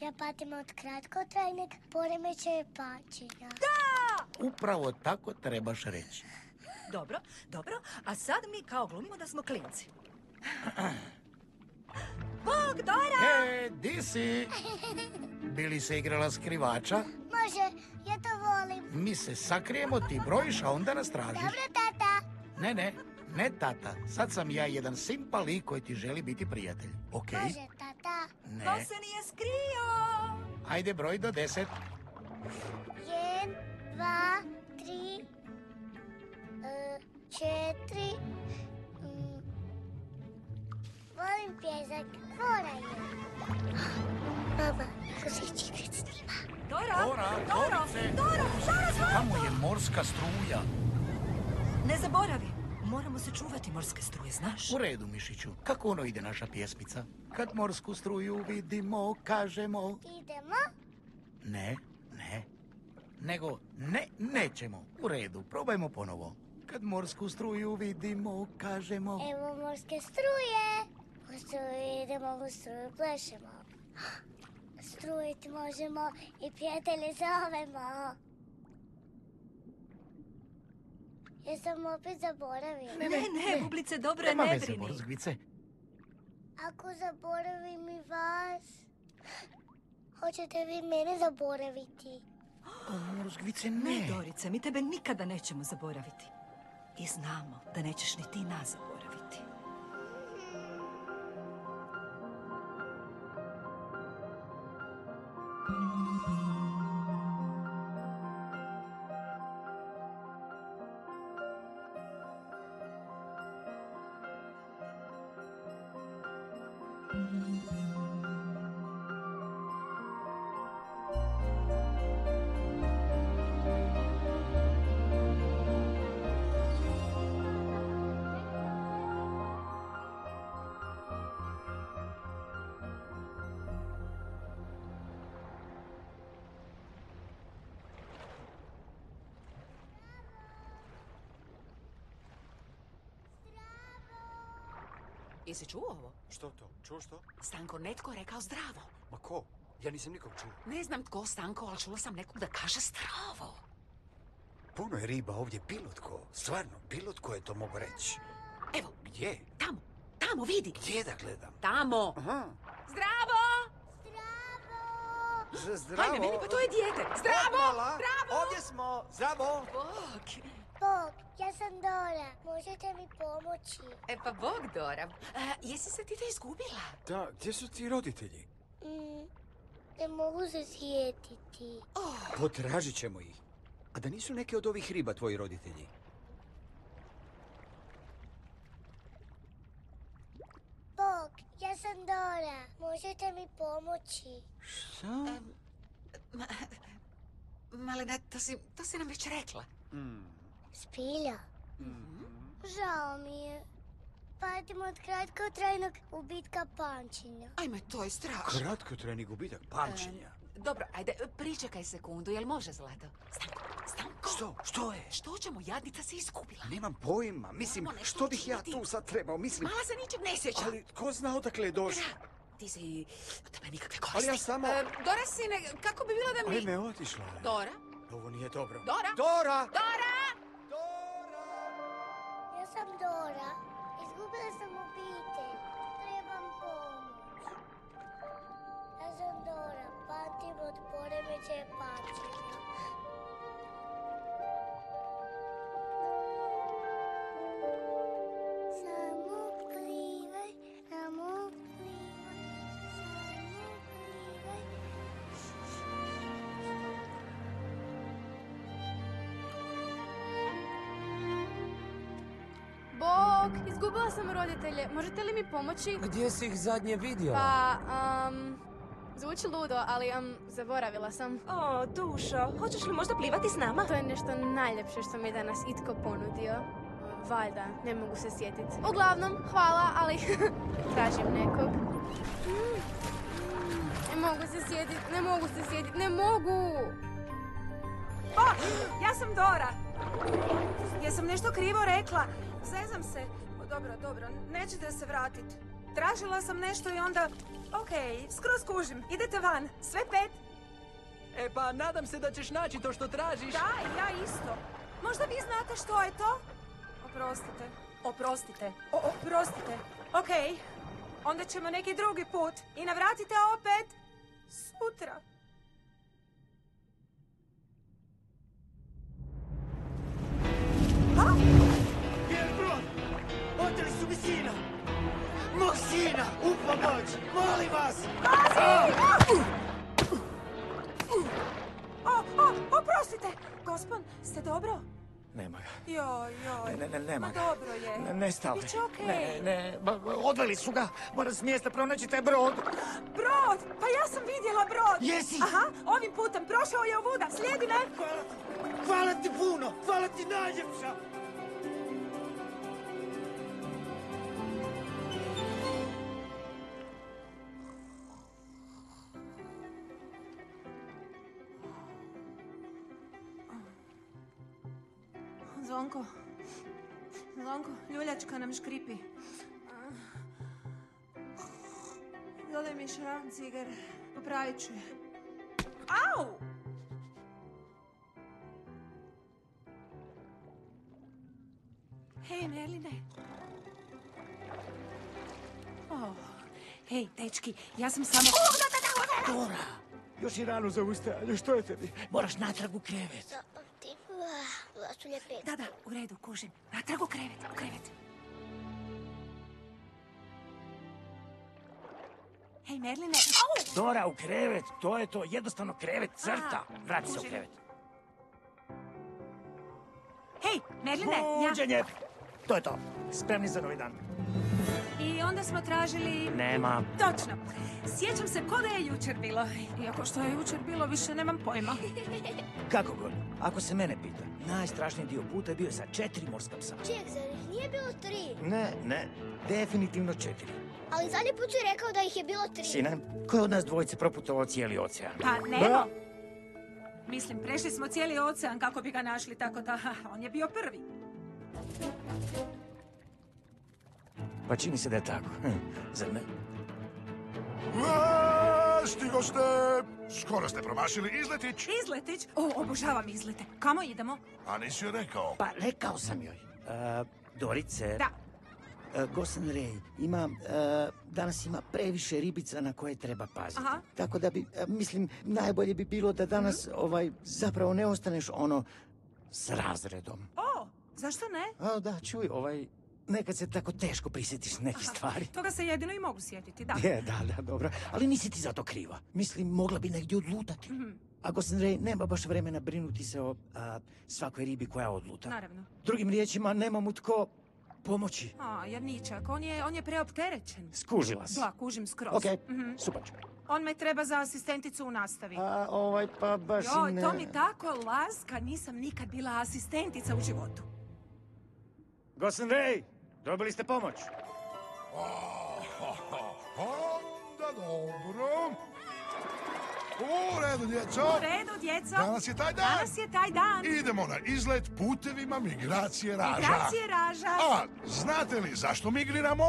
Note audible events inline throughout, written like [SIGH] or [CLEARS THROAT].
Ja patim od kratkotrajnog poremećaja pačenja. Upravo tako trebaš reći. Dobro, dobro. A sad mi kao glumimo da smo klinci. [CLEARS THROAT] Bog, Dora! E, di si? Bili se igrala skrivača? Može, ja to volim. Mi se sakrijemo, ti brojiš, a onda nas tražiš. Dobro, tata. Ne, ne, ne tata. Sad sam ja jedan simpa lik koji ti želi biti prijatelj. Ok? Može, tata. Ne. Ko se nije skrio? Ajde, broj do deset. Jedan, dva, tri, e, četiri. mm, Volim pjesak. Mora je. Mama, ko se ići igrat s njima? Dora, Dora, Dorice. Doro, šta nas va- Tamo je morska struja. Ne zaboravi, moramo se čuvati morske struje, znaš? U redu, Mišiću. Kako ono ide naša pjesmica? Kad morsku struju vidimo, kažemo... Idemo? Ne, ne. Nego, ne, nećemo. U redu, probajmo ponovo. Kad morsku struju vidimo, kažemo... Evo morske struje. U struju idemo, u struju plešemo. [GASPS] Strujit možemo i prijatelje zovemo. Jesam opet zaboravila. Ne, ne, bublice, dobro je, Nema ne veze, brini. Morzgvice. Ako zaboravim i vas, hoćete vi mene zaboraviti? O, Morzgvice, Ne, ne. Dorice, mi tebe nikada nećemo zaboraviti. I znamo da nećeš ni ti nas Jesi čuo ovo? Što to? Čuo što? Stanko, netko je rekao zdravo. Ma ko? Ja nisam nikog čuo. Ne znam tko Stanko, ali čula sam nekog da kaže zdravo. Puno je riba ovdje, bilo tko. Stvarno, bilo tko je to mogo reći. Evo, Gdje? tamo, tamo, vidi. Gdje da gledam? Tamo. Aha. Zdravo! Z- Zdravo. Ajme, meni pa to je dijete. Zdravo! Mala, Zdravo! Ovdje smo. Zdravo. Bog. Bog, ja sam Dora. Možete mi pomoći? E pa Bog, Dora. A, jesi se ti te izgubila? Da, gdje su ti roditelji? Mm, ne mogu se sjetiti. Potražit ćemo ih. A da nisu neke od ovih riba tvoji roditelji? Bog, ja sam Dora. Možete mi pomoći? Šta? Ma, malena, to si, to si nam već rekla. Mm. Spilja. Žao mi je. Patim od kratkotrajnog ubitka pamćenja. Ajme, to je strašno. Kratkotrajni gubitak pamćenja. Dobro, ajde, pričekaj sekundu, jel može, Zlato? Stanko, Stanko! Što? Što je? Što ćemo, jadnica se izgubila? Nemam pojma. Mislim, Moramo nešto što bih ja učiniti. tu sad trebao? Mislim, Mala se ničeg ne sjeća. ali ko zna odakle je došla? Da, ti si od tebe nikakve koristi. Ali ja samo- E, Dora, sine, kako bi bilo da mi... Ajme, otišla je. Dora? Ovo nije dobro. Dora? Dora! Dora! Dora! Sam Dora. Izgubila sam obitelj. Trebam pomoć. Ja sam Dora. Patim od poremećaja pamćenja. Sam roditelje. Možete li mi pomoći? Gdje si ih zadnje vidjela? Pa, um, zvuči ludo, ali um, zaboravila sam. O, dušo, hoćeš li možda plivati s nama? To je nešto najljepše što mi je danas itko ponudio. Valjda, ne mogu se sjetiti. Uglavnom, hvala, ali [LAUGHS] tražim nekog. Ne mogu se sjetiti, ne mogu se sjetiti, ne mogu! O, ja sam Dora. Jesam nešto krivo rekla? Zezam se. Dobro, dobro, nećete se vratiti. tražila sam nešto i onda... Okej, skroz kužim. Idete van. Sve pet. E pa nadam se da ćeš naći to što tražiš. Da, ja isto. Možda vi znate što je to? Oprostite. Oprostite. O, oprostite. Okej. Onda ćemo neki drugi put. I navratite opet. Sutra. Gdje Mog sina! U pomoć! Molim vas! O, o, oprostite. Gospon, ste dobro? Nema ga. Joj, joj. Ne, ne, ne, nema Ma ga. dobro je. Ne, nestao je. Biće okej. Ne, ne, odveli su ga. Moram s mjesta pronaći taj brod. Brod! Pa ja sam vidjela brod! Jesi? Aha, ovim putem prošao je ovuda. Slijedi me! Hvala, hvala ti puno! Hvala ti najljepša! Nam škripi. Dodaj mi šram cigar. Popravit ću je. Au! Hej, Merline. Oh. Hej, dečki, ja sam samo... Dora! Još je rano za ustajanje, što je tebi? Moraš natrag u krevet. Uh. Da, da, u redu, kužim. Natrag u krevet, u krevet. Hej, Merline. Au! Dora, u krevet, to je to, jednostavno krevet, crta. A, Vrati se u krevet. Hej, Merline, ja... Buđenje! To je to, spremni za novi dan. I onda smo tražili... Nema. Točno. Sjećam se ko da je jučer bilo. Iako što je jučer bilo, više nemam pojma. [LAUGHS] Kako god, ako se mene pita, najstrašniji dio puta je bio sa četiri morska psa. Ček, zar ih nije bilo tri? Ne, ne, definitivno četiri. Ali zadnji put si rekao da ih je bilo tri. Sine, ko je od nas dvojice proputovao cijeli ocean? Pa, Nemo. Mislim, prešli smo cijeli ocean kako bi ga našli, tako da ha, on je bio prvi. Pa čini se da je tako. Hm, Zar ne? A, Stigo ste, skoro ste promašili izletić, Izletić? O, obožavam izlete. Kamo idemo? a nisi joj rekao. Pa rekao sam joj. E, Dorice, Da. E, Gosan Ray ima, e, danas ima previše ribica na koje treba paziti. Aha. Tako da bi, e, mislim, najbolje bi bilo da danas ovaj, zapravo ne ostaneš ono s razredom. O, zašto ne? A, da, čuj, ovaj, nekad se tako teško prisjetiš nekih stvari. Toga se jedino i mogu sjetiti, da. Je, da, da, dobro. Ali nisi ti za to kriva. Mislim, mogla bi negdje odlutati. Mhm. A Gosan Ray nema baš vremena brinuti se o a, svakoj ribi koja odluta. Naravno. Drugim riječima, nema mu tko pomoći. A, Javničak, on je, on je preopterećen. Skužila si. Da, kužim skroz. Ok, Mhm. super. On me treba za asistenticu u nastavi. A ovaj pa baš i Joj, ne... to mi tako laska, nisam nikad bila asistentica u životu. Gosan Ray, dobili ste pomoć. Onda dobro. U redu, djeco. U redu, djeco. Danas je taj dan. Danas je taj dan. Idemo na izlet putevima migracije raža. Migracije raža. A, znate li zašto migriramo?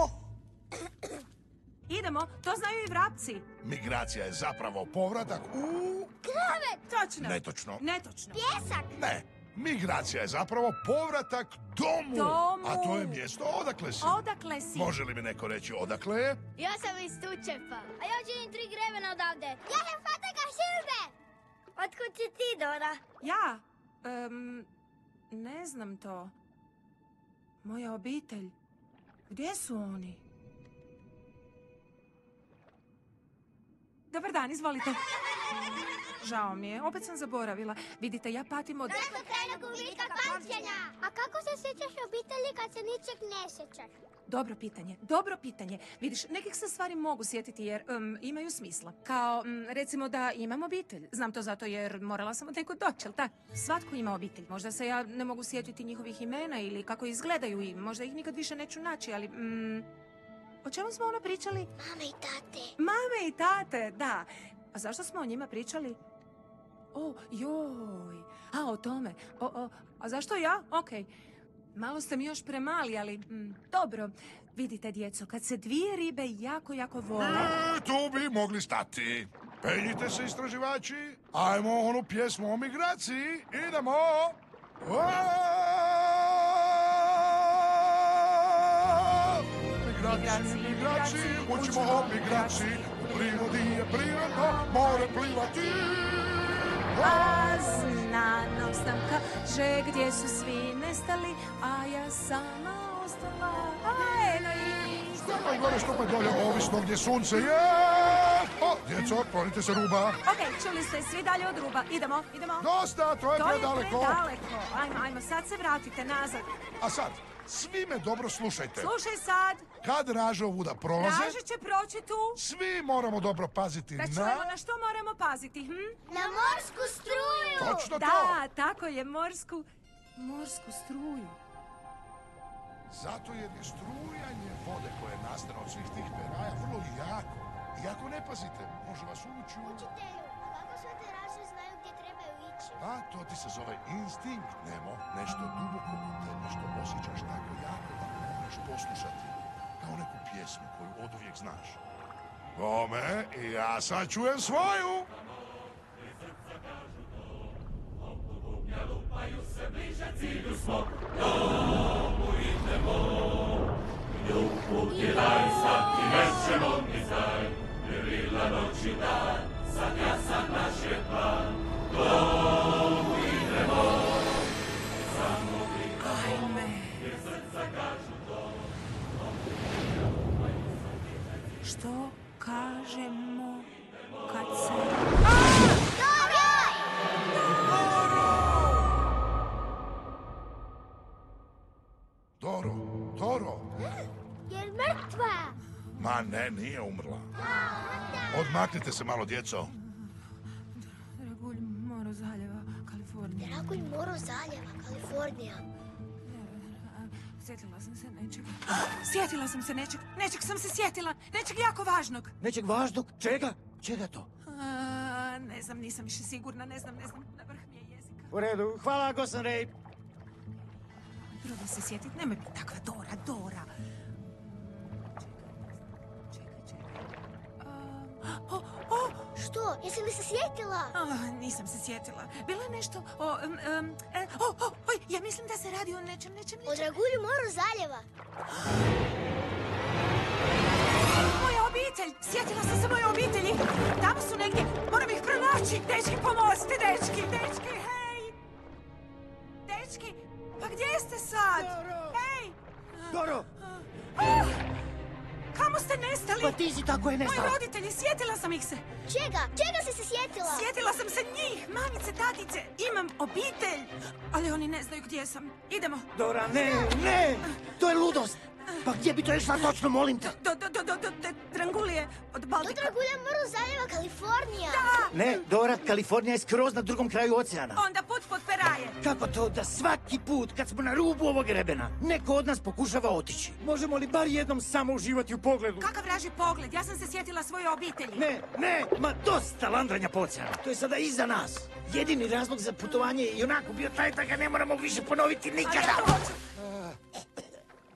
Idemo, to znaju i vrapci. Migracija je zapravo povratak u... Točno. Netočno. Netočno. Pjesak. Ne, migracija je zapravo povratak domu. Domu. A to je mjesto odakle si. Odakle si? Može li mi neko reći odakle je? Ja sam iz Tučepa. A ja živim tri grevena odavde. Ja sam Fataka Šilbe. Otkud si ti, Dora? Ja? Em, ne znam to. Moja obitelj. Gdje su oni? Dobar dan, izvolite. Žao mi je, opet sam zaboravila. Vidite, ja patim od... Dugotrajnog gubitka pamćenja. A kako se sjećaš obitelji kad se ničeg ne sjećaš? Dobro pitanje, dobro pitanje. Vidiš, nekih se stvari mogu sjetiti jer em, imaju smisla. Kao, mm, recimo da imam obitelj. Znam to zato jer morala sam od nekud doći, jel tak? Svatko ima obitelj. Možda se ja ne mogu sjetiti njihovih imena ili kako izgledaju i možda ih nikad više neću naći, ali... mm, o čemu smo ono pričali? Mama i tate. Mame i tate, da. A zašto smo o njima pričali? O, joj. A, o tome. O, o, a zašto ja? Okej. Malo ste mi još premali, ali mm, dobro. Vidite, djeco, kad se dvije ribe jako, jako vole... E, tu bi mogli stati. Penjite se, istraživači. Ajmo onu pjesmu o migraciji. Idemo! Aaaa! Migraciji, migraciji, učimo o migraciji. U prirodi je prirodno, more plivati. A znanost nam kaže gdje su svi nestali, a ja sama ostala. A eno i... Stopaj gore, stopaj dolje, ovisno gdje sunce je. O, djeco, klonite se ruba. Ok, čuli ste, svi dalje od ruba. Idemo, idemo. Dosta, to je to je predaleko. predaleko. Ajmo, ajmo, sad se vratite nazad. A sad, svi me dobro slušajte. Slušaj sad, Kad raže ovuda prolaze, Draže će proći tu. svi moramo dobro paziti Da na... čujemo na što moramo paziti, hm? Na morsku struju! Točno to! Da, tako je, morsku, morsku struju. Zato jer je strujanje vode koje nastane od svih tih peraja vrlo jako. I ako ne pazite, može vas uvući u... A to ti se zove instinkt, Nemo. Nešto duboko u tebi što osjećaš tako jako da možeš poslušati. Kao neku pjesmu koju od uvijek znaš. Bome, i ja sad čujem svoju. Što Odmaknite se malo, djeco. Dragulj, moro zaljeva, Kalifornija. Dragulj moro zaljeva, Kalifornija. Sjetila sam se nečeg. Sjetila sam se nečeg. Nečeg sam se sjetila. Nečeg jako važnog. Nečeg važnog? Čega? Čega to? A, ne znam, nisam više sigurna. Ne znam, ne znam. Na vrh mi je jezika. U redu, hvala, Gosan Rej. Probaj se sjetit. Nemoj biti takva Dora, Dora. O, o, Što? Jesi li se sjetila? a, nisam se sjetila. Bilo je nešto o... em, em, e, o, o, oj, ja mislim da se radi o nečem, nečem, O nečem. dragulju moru zaljeva. Moja obitelj! Sjetila sam se moje obitelji! Tamo su negdje! Moram ih pronaći! Dečki, pomozite, dečki! Dečki, hej! Dečki, pa gdje ste sad? Hej! Doro, Ah! Kamo ste nestali? pa ti si tako je Moji nestala. roditelji, sjetila sam ih se! Čega? Čega si se sjetila? Sjetila sam se njih, mamice, tatice! Imam obitelj! Ali oni ne znaju gdje sam. Idemo! Dora, ne, ne! To je ludost! Pa gdje bi to išla točno, molim te? Do, do, do, do, do, do Drangulije od Do Baltika. dragulja moru zaljeva, Kalifornija. Ne, Dora, Kalifornija je skroz na drugom kraju oceana. Onda put pod peraje. Kako to da svaki put kad smo na rubu ovog grebena, neko od nas pokušava otići? Možemo li bar jednom samo uživati u pogledu? Kakav vraži pogled, ja sam se sjetila svoje obitelji. Ne, ne, ma dosta landranja po oceanu. To je sada iza nas. Jedini razlog za putovanje je i onako bio taj da ga ne moramo više ponoviti Ali ja nikada. to hoću.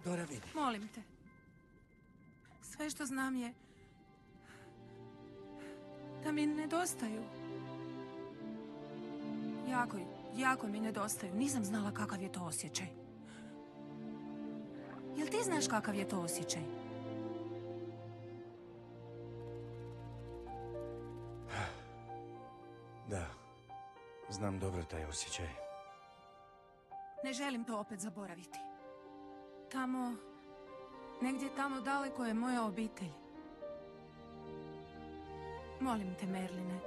Dora, vidi. Molim te. Sve što znam je da mi nedostaju. Jako, jako mi nedostaju. Nisam znala kakav je to osjećaj. Jel ti znaš kakav je to osjećaj? Da, znam dobro taj osjećaj. Ne želim to opet zaboraviti. Tamo, negdje tamo daleko je moja obitelj. Molim te, Merline,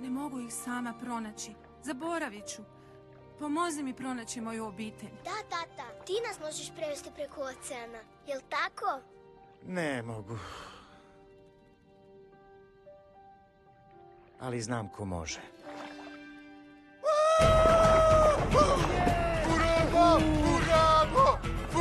ne mogu ih sama pronaći. Zaboravit ću. Pomozi mi pronaći moju obitelj. Da, tata, ti nas možeš prevesti preko oceana. Jel tako? Ne mogu. Ali znam ko može.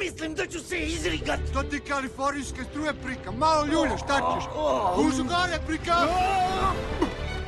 Mislim da ću se izrigat! To ti kalifornijske struje prika, malo ljulje, šta ćeš? Kužu gare prika!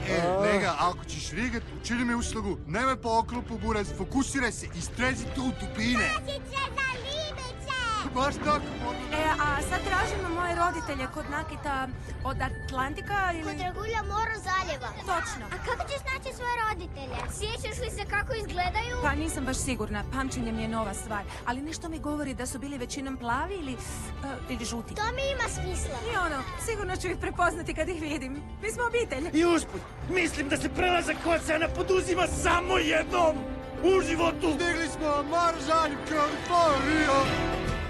E, lega, ako ćeš rigat, učini mi uslugu, nemoj po oklopu buraz, fokusiraj se i strezi tu u dubine. Ljubiće za Ljubiće! Baš tako. E, a sad tražimo moje roditelje kod Nakita od Atlantika ili... Kod Dragulja Moro zaljeva. Točno. A kako ćeš naći svoje roditelje? Sjećaš li se kako izgledaju? Pa nisam baš sigurna, pamćenje mi je nova stvar. Ali nešto mi govori da su bili većinom plavi ili, e, ili žuti. To mi ima smisla. I ono, sigurno ću ih prepoznati kad ih vidim. Mi smo obitelj. I usput, mislim da se prelazak oceana poduzima samo jednom u životu! Stigli smo, Marzalj, Kalifornija!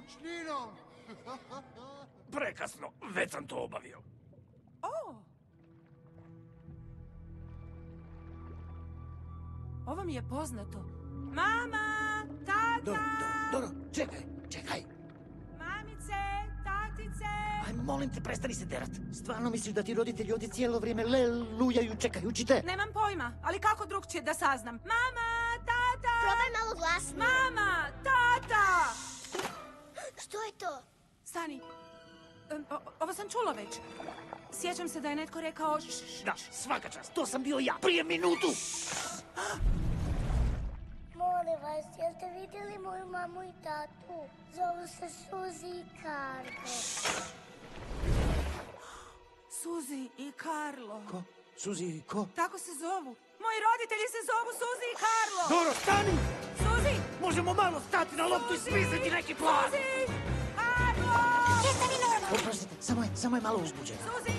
Mučninom! [LAUGHS] Prekasno, već sam to obavio. O! Ovo mi je poznato. Mama! Tata! Dobro, dobro, čekaj, čekaj. Mamice! Tatice! Aj, molim te, prestani se derat. Stvarno misliš da ti roditelji ovdje cijelo vrijeme lelujaju čekajući te? Nemam pojma, ali kako drugčije da saznam? Mama! Tata! Probaj malo glasnije. Mama! Tata! Što je to? Stani. O- ovo sam čula već. Sjećam se da je netko rekao... š- š- Da, svaka čast, to sam bio ja, prije minutu. Molim vas, jeste vidjeli moju mamu i tatu? Zovu se Suzi i Karlo. Suzi i Karlo. Ko? Suzi, ko? Tako se zovu. Moji roditelji se zovu Suzi i Karlo. Dobro, stani! Suzi! Možemo malo stati na loptu i smisliti neki plan. Suzi! Karlo! Oprostite, samo je, samo je malo uzbuđen. Suzi!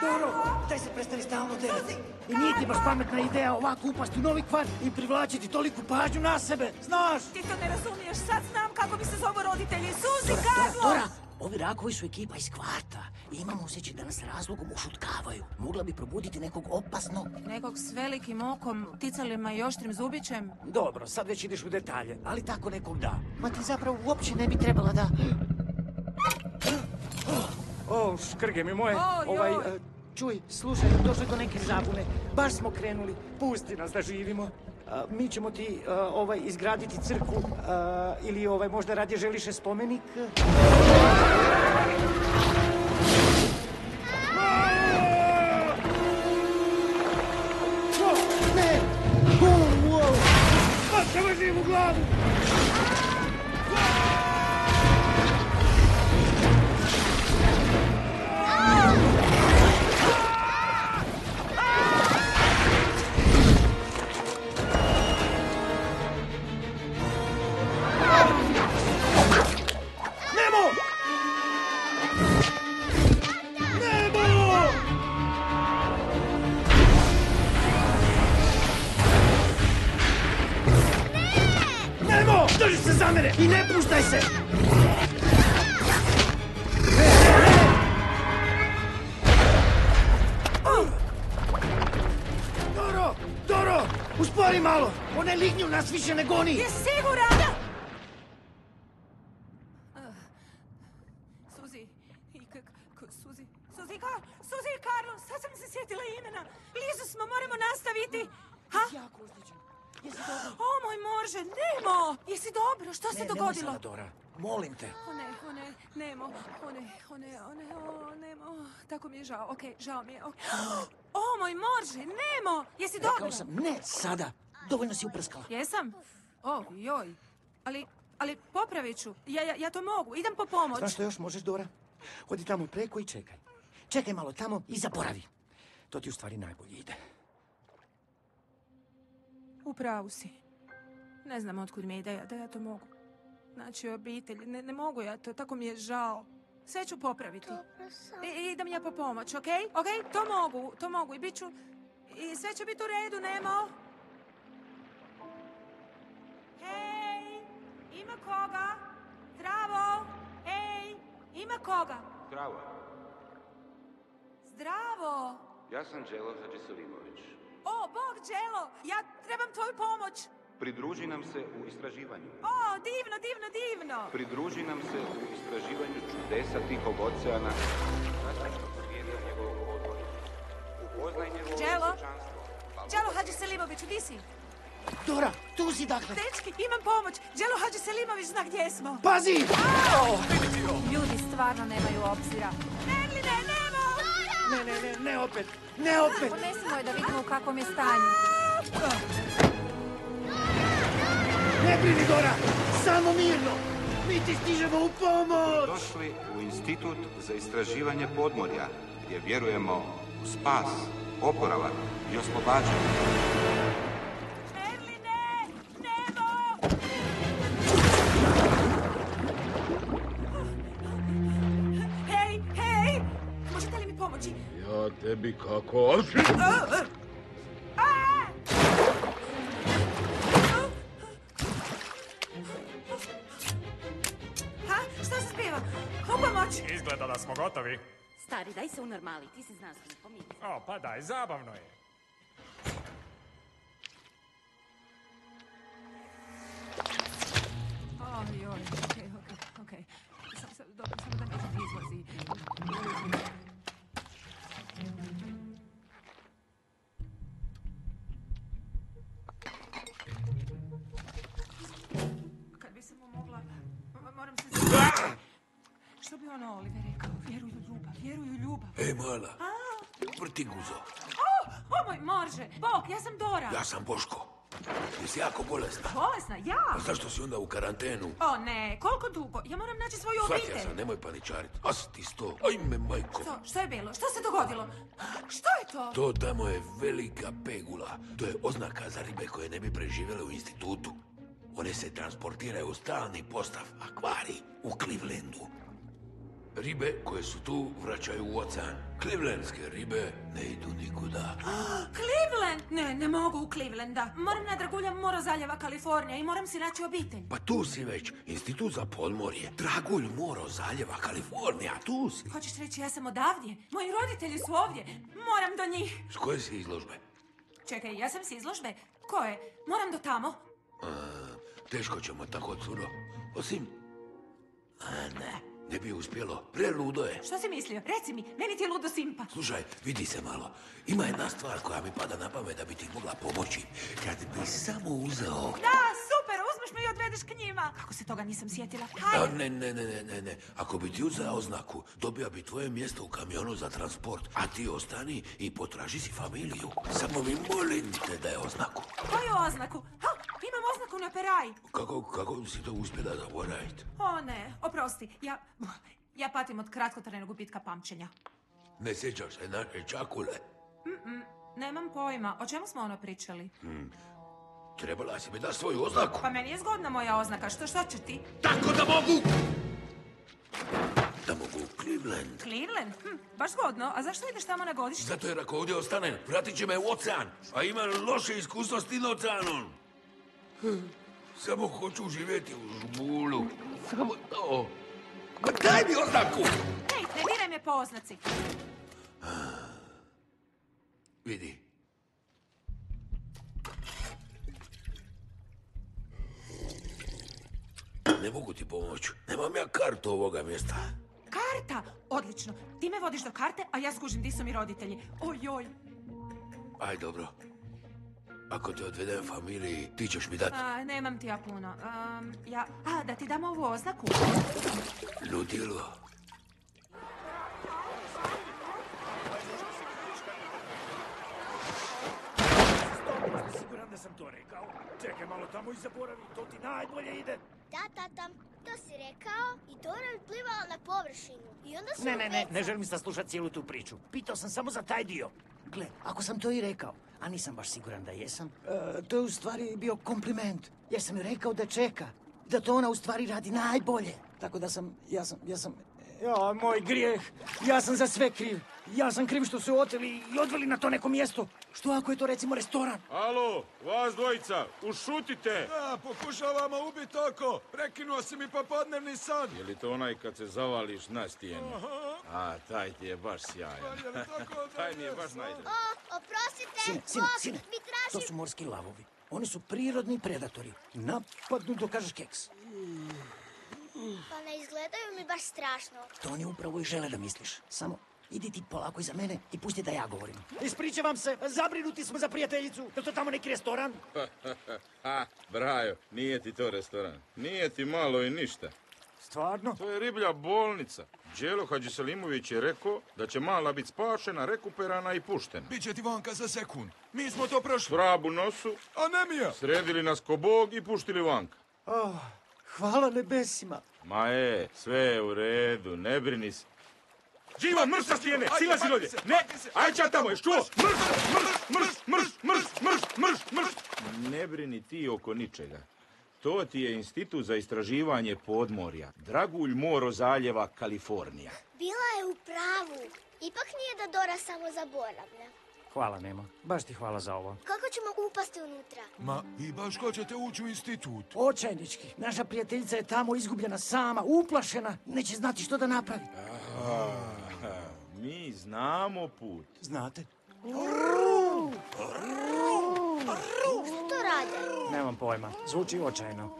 Dobro, daj se prestani stalno derati. I nije ti baš pametna ideja ovako upasti u novi kvart i privlačiti toliku pažnju na sebe, znaš? Ti to ne razumiješ, sad znam kako mi se zovu roditelji. Suzi, Dora, Karlo! Dora, ovi rakovi su ekipa iz kvarta i imamo osjećaj da nas razlogom ušutkavaju. Mogla bi probuditi nekog opasnog. Nekog s velikim okom, ticalima i oštrim zubićem. Dobro, sad već ideš u detalje, ali tako nekog da. Ma ti zapravo uopće ne bi trebala da... O, škrge mi moje. Oj, ovaj, e, čuj, slušaj, došlo je do neke zabune. Baš smo krenuli. Pusti nas da živimo. Mi ćemo ti ovaj, izgraditi crkvu a, ili ovaj, možda radije želiš spomenik. Ne! Wow! Živ u glavu! Više ne goni! Je siguran? Ah, Suzi i Suzi, Suzi i Karlo, Suzi i Karlo, sad sam se sjetila imena. Blizu smo, moramo nastaviti. Ha? Jako uzdiđen. Jesi [GASPS] dobro? O moj Morže, Nemo! Jesi dobro? Što se Ne, dogodilo? sada, Dora. Molim te. O ne, o ne, Nemo, o ne, o ne, o ne, o Nemo. Tako mi je žao, okej, žao mi je. ok. [GASPS] O moj Morže, Nemo! Jesi dobro? Rekao sam, ne sada. Dovoljno si uprskala. Jesam? O, joj. Ali, ali popravit ću. Ja, ja, ja to mogu. Idem po pomoć. Znaš što još možeš, Dora? Odi tamo preko i čekaj. Čekaj malo tamo i zaboravi. To ti u stvari najbolje ide. U pravu si. Ne znam otkud mi je ideja da ja to mogu. Znači, obitelj. Ne, ne mogu ja to, tako mi je žao. Sve ću popraviti. Dobro sam. I, idem ja po pomoć, okej? Okej, to mogu, to mogu. I bit ću... I sve će biti u redu, Nemo. Hej, ima koga? Zdravo! Hej, ima koga? Zdravo, Zdravo! ja sam Đelo Hadžisulimović. O, Bog, Đelo, ja trebam tvoju pomoć. Pridruži nam se u istraživanju. O, divno, divno, divno! Pridruži nam se u istraživanju čudesa Tihog oceana. Upoznaj njegovo Đelo? Đelo Hadži Selimović, di si? Dora, tu si dakle. Dečki, imam pomoć. Đelo Hadži Selimović zna gdje smo. Pazi! Ljudi stvarno nemaju obzira. Erline, Nemo! Ne, ne, ne, ne opet, ne opet. Ponesimo je da vidimo u kakvom je stanju. Ne brini, Dora, samo mirno. Mi ti stižemo u pomoć. Došli u Institut za istraživanje podmorja, gdje vjerujemo u spas, oporavak i oslobađanje. Tebi kako... Ha? Šta se zbiva? U pomoć! Izgleda da smo gotovi. Stari, daj se unormali, ti si znanstvenik, pomiri. O, pa daj, zabavno je. Oj, oj, Ono Oliver rekao? Vjeruju u ljubav, vjeruju u ljubav. E, mala, A, vrti guzo. o, o moj morže, Bog, ja sam Dora. Ja sam Boško. Jesi jako bolesna. Bolesna, ja? A zašto si onda u karantenu? O ne, koliko dugo? Ja moram naći svoju obitelj. sam, nemoj paničarit. A si ti sto. Ajme, majko. Što? Što je bilo? Što se dogodilo? Što je to? To tamo je velika pegula. To je oznaka za ribe koje ne bi preživjele u institutu. One se transportiraju u stalni postav akvari u Clevelandu. Ribe koje su tu vraćaju u ocean. Clevelandske ribe ne idu nikuda. Cleveland! Ne, ne mogu u Clevelanda. Moram na dragulja Moro zaljeva Kalifornija i moram si naći obitelj. Pa tu si već. Institut za podmorje. Dragulj Moro zaljeva Kalifornija. Tu si. Hoćeš reći ja sam odavdje? Moji roditelji su ovdje. Moram do njih. S koje si izložbe? Čekaj, ja sam s izložbe. Ko je? Moram do tamo. A, teško ćemo tako, curo. Osim... A, ne. Ne bi uspjelo. Preludo je. Što si mislio? Reci mi, meni ti je ludo simpa. Slušaj, vidi se malo. Ima jedna stvar koja mi pada na pamet da bi ti mogla pomoći. Kad bi samo uzeo... Da, super, uzmeš me i odvedeš k njima. Kako se toga nisam sjetila? Hajde. ne, ne, ne, ne, ne, ne. Ako bi ti uzeo oznaku, dobio bi tvoje mjesto u kamionu za transport, a ti ostani i potraži si familiju. Samo mi molim te da je oznaku. Koju oznaku? Ha, imam oznaku na peraji. Kako, kako si to uspjela zaboraviti? O ne, oprosti, ja... Ja patim od kratkotrajnog gubitka pamćenja. Ne sjećaš se naše čakule? Mm-mm, nemam pojma, o čemu smo ono pričali? Hmm. Trebala si mi da svoju oznaku. Pa meni je zgodna moja oznaka, što što će ti? Tako da mogu! Da mogu u Cleveland. Cleveland? Hm, baš zgodno, a zašto ideš tamo na godišnje? Zato jer ako ovdje ostanem, vratit će me u ocean. A imam loše iskustvo s tim oceanom. Samo hoću živjeti u žbulu. Samo to. Ma daj mi oznaku! Ej, ne diraj me po oznaci. Vidi. Ne mogu ti pomoći. Nemam ja kartu ovoga mjesta. Karta! Odlično. Ti me vodiš do karte, a ja skužim di su mi roditelji. Ojoj. Aj, dobro. Ako te odvedem familiji, ti ćeš mi dati A, nemam ti ja puno. Am, ja... A, da ti dam ovu oznaku? ludilo. Siguran da sam to rekao. Čekaj malo tamo i zaboravi, to ti najbolje ide. Da, tata, to si rekao i Dora je plivala na površinu. I onda su Ne, ne, ne, ne želim sad slušati cijelu tu priču. Pitao sam samo za taj dio. Gle, ako sam to i rekao, a nisam baš siguran da jesam, e, to je u stvari bio kompliment. Jer sam joj rekao da čeka, da to ona u stvari radi najbolje. Tako da sam, ja sam, ja sam, ja, moj grijeh, ja sam za sve kriv. Ja sam kriv što su oteli i odveli na to neko mjesto. Što ako je to recimo restoran? Alo, vas dvojica, ušutite! Da, pokušavamo ubiti oko. Prekinuo si mi popodnevni san. Je li to onaj kad se zavališ na stijenu? A, taj ti je baš sjajan. [LAUGHS] taj mi je baš najdraži. O, oprostite, Sine, sine, sine, mi to su morski lavovi. Oni su prirodni predatori. Napadnu dok kažeš keks. Pa ne izgledaju mi baš strašno. To oni upravo i žele da misliš. Samo idi ti polako iza mene i pusti da ja govorim. Ispričavam se, zabrinuti smo za prijateljicu. Je to tamo neki restoran? [LAUGHS] Ha, Brajo, nije ti to restoran. Nije ti malo i ništa. Stvarno? To je riblja bolnica. Đelo Hadži Selimović je rekao da će mala biti spašena, rekuperana i puštena. Biće ti vanka za sekund. Mi smo to prošli. Vrabu nosu, Anemija. sredili nas ko bog i puštili vanka. Oh, hvala nebesima. Ma e, sve je u redu, ne brini se. Živa, Mrš sa stijene, silazi hvatni dolje. Ne, aj ča tamo, ješ čuo? Mrš, mrš, mrš, mrš, mrš, mrš, mrš, mrš. Ne brini ti oko ničega. To ti je institut za istraživanje podmorja. Dragulj Moro zaljeva, Kalifornija. Bila je u pravu. Ipak nije da Dora samo zaboravlja. Hvala, Nemo. Baš ti hvala za ovo. Kako ćemo upasti unutra? Ma, vi baš hoćete ući u institut. Očajnički. Naša prijateljica je tamo izgubljena sama, uplašena. Neće znati što da napravi. Mi znamo put. Znate? Što to rade? Nemam pojma. Zvuči očajno.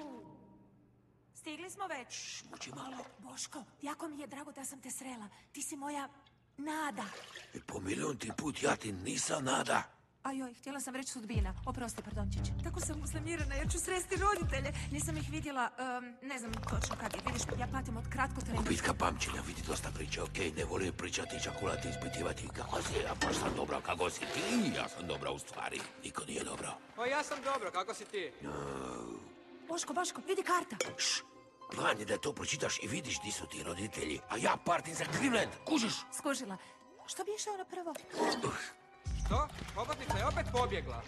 Stigli smo već. Uči malo. Boško, jako mi je drago da sam te srela. Ti si moja nada. I po milion ti put ja ti nisam nada. Ajoj, htjela sam reći sudbina. Oprosti, pardončić. Tako sam uznamirana jer ću sresti roditelje. Nisam ih vidjela, em, ne znam točno kad je. Vidiš, ja patim od kratkotrajnog... Gubitka pamćenja, vidi dosta priče, okej, ne volim pričati, čakulati, ispitivati kako si, ja baš sam dobra kako si ti, ja sam dobra u stvari, niko nije dobro. Pa ja sam dobro, kako si ti? Boško, Boško, vidi karta. Plan je da to pročitaš i vidiš di su ti roditelji, a ja partim za Cleveland, kužiš? Skužila. Što bi išao na prvo? Što? Hobotnica je opet pobjegla.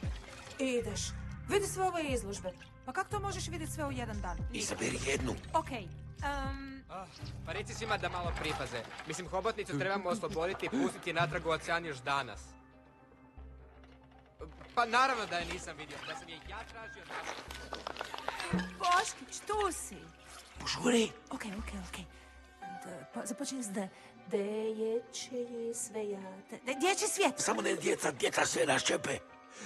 Ideš. Vidi sve ove izložbe. Pa kako to možeš vidjeti sve u jedan dan? Izaberi jednu. Okej. em, Ah, pa reci svima da malo pripaze. Mislim, hobotnicu trebamo osloboditi i pustiti natrag u ocean još danas. Pa naravno da je nisam vidio, da sam je ja tražio. Boškić, tu si. Požuri. Okej, okej, okej. D- pa Započinje s D. Dječji svejate. D- Dječji svijet. Samo ne djeca, djeca sve naščepe.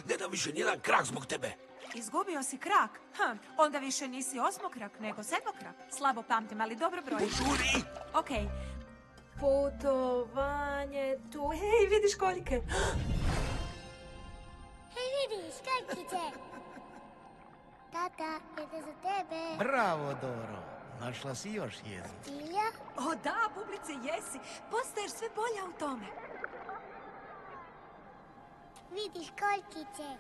Ne da više nijedan krak zbog tebe. Izgubio si krak. Hm, onda više nisi osmokrak, nego sedmokrak. Slabo pamtim, ali dobro broj. Požuri. Okej. Putovanje tu. Hej, vidiš koljke. Hej, vidiš, kajkice. Tata, ide za tebe. Bravo, Doro. Našla si još jezik. Ilja? O da, publice, jesi. Postaješ sve bolja u tome. Vidiš koljkice.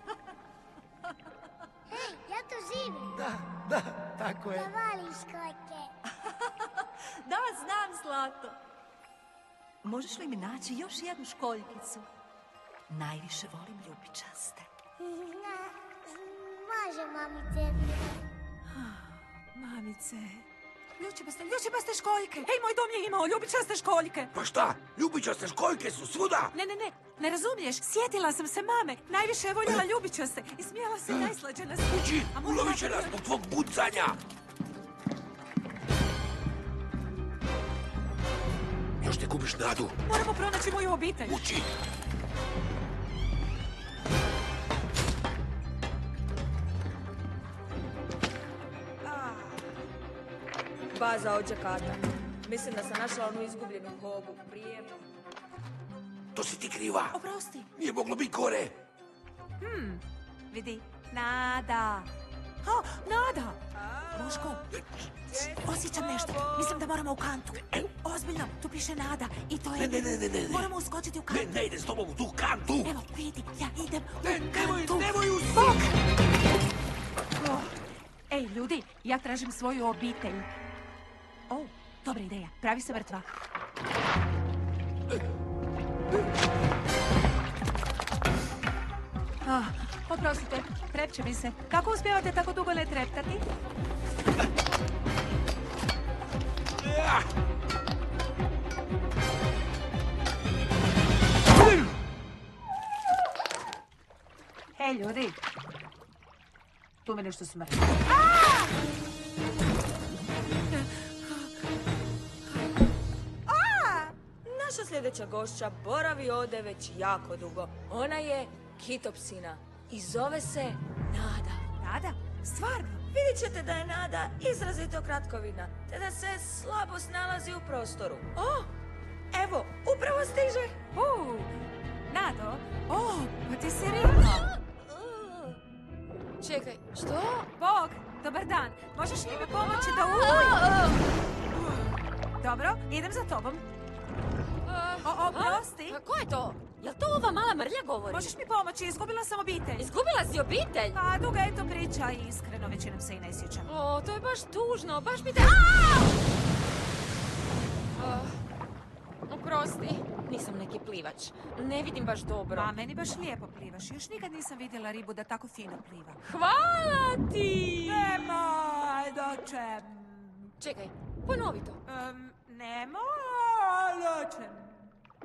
Hej, ja tu živim. Da, da, tako Da je. voliš koljke. [LAUGHS] Da, znam, Zlato. Možeš li mi naći još jednu školjkicu? Najviše volim ljubičaste. Može, mamice. Mamice. Ljubičaste, ljubičaste školjke. Hej, moj dom je imao ljubičaste školjke. Pa šta, ljubičaste školjke su svuda. Ne, ne, ne, ne razumiješ. Sjetila sam se mame. Najviše je voljela ljubičaste i smijela se najslađe na svijetu. Uči, ulovit će nas zbog tvog bucanja. Još ne gubiš nadu. Moramo pronaći moju obitelj. Uči. Baza od Đakata. Mislim da sam našla onu izgubljenu hobu prije... To si ti kriva. Oprosti. Nije moglo biti gore. Hmm, vidi. Nada. O, Nada! Boško, osjećam nešto. Mislim da moramo u kantu. Ozbiljno, tu piše Nada i to je... Ne, ne, ne, ne, ne, ne. Moramo uskočiti u kantu. Ne, ne ide s tobom u tu kantu. Evo, vidi, ja idem Ne, u nemoj, kantu. nemoj u Bok! Oh. Ej, ljudi, ja tražim svoju obitelj. O, dobra ideja. Pravi se mrtva. Ah, oprostite, trepće mi se. Kako uspijevate tako dugo ne treptati? Hej, ljudi. Tu me nešto smrti. Naša sljedeća gošća boravi ovdje već jako dugo. Ona je kitopsina i zove se Nada. Nada? Stvarno? Vidjet ćete da je Nada izrazito kratkovina, te da se slabo snalazi u prostoru. O, evo, upravo stiže. U, Nado, o, pa ti si rekao. Čekaj, što? Bog, dobar dan. Možeš li mi pomoći da uj... Dobro, idem za tobom. A ko je to? Jel to ova mala mrlja govori? Možeš mi pomoći, izgubila sam obitelj. Izgubila si obitelj? Pa, duga je to priča i iskreno većinom se i ne sjećam. O, to je baš tužno, baš mi te... Oprosti, nisam neki plivač. Ne vidim baš dobro. Ma, meni baš lijepo plivaš. Još nikad nisam vidjela ribu da tako fino pliva. Hvala ti! Nemoj, dočem. Čekaj, ponovi to. Um, nemoj, dočem.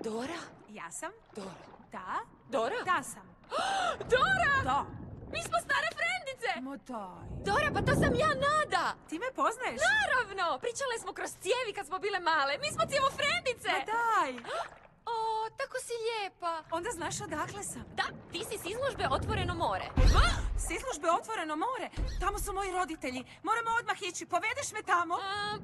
Dora? Ja sam. Dora. Da? Dora? Da sam. [GASPS] Dora! Da. Mi smo stare frendice! Mo daj. Dora, pa to sam ja, Nada! Ti me poznaješ? Naravno! Pričale smo kroz cijevi kad smo bile male. Mi smo cijevo frendice! Ma daj! [GASPS] O, tako si lijepa. Onda znaš odakle sam. Da, ti si s izložbe Otvoreno more. [GASPS] S izložbe Otvoreno more? Tamo su moji roditelji. Moramo odmah ići. Povedeš me tamo?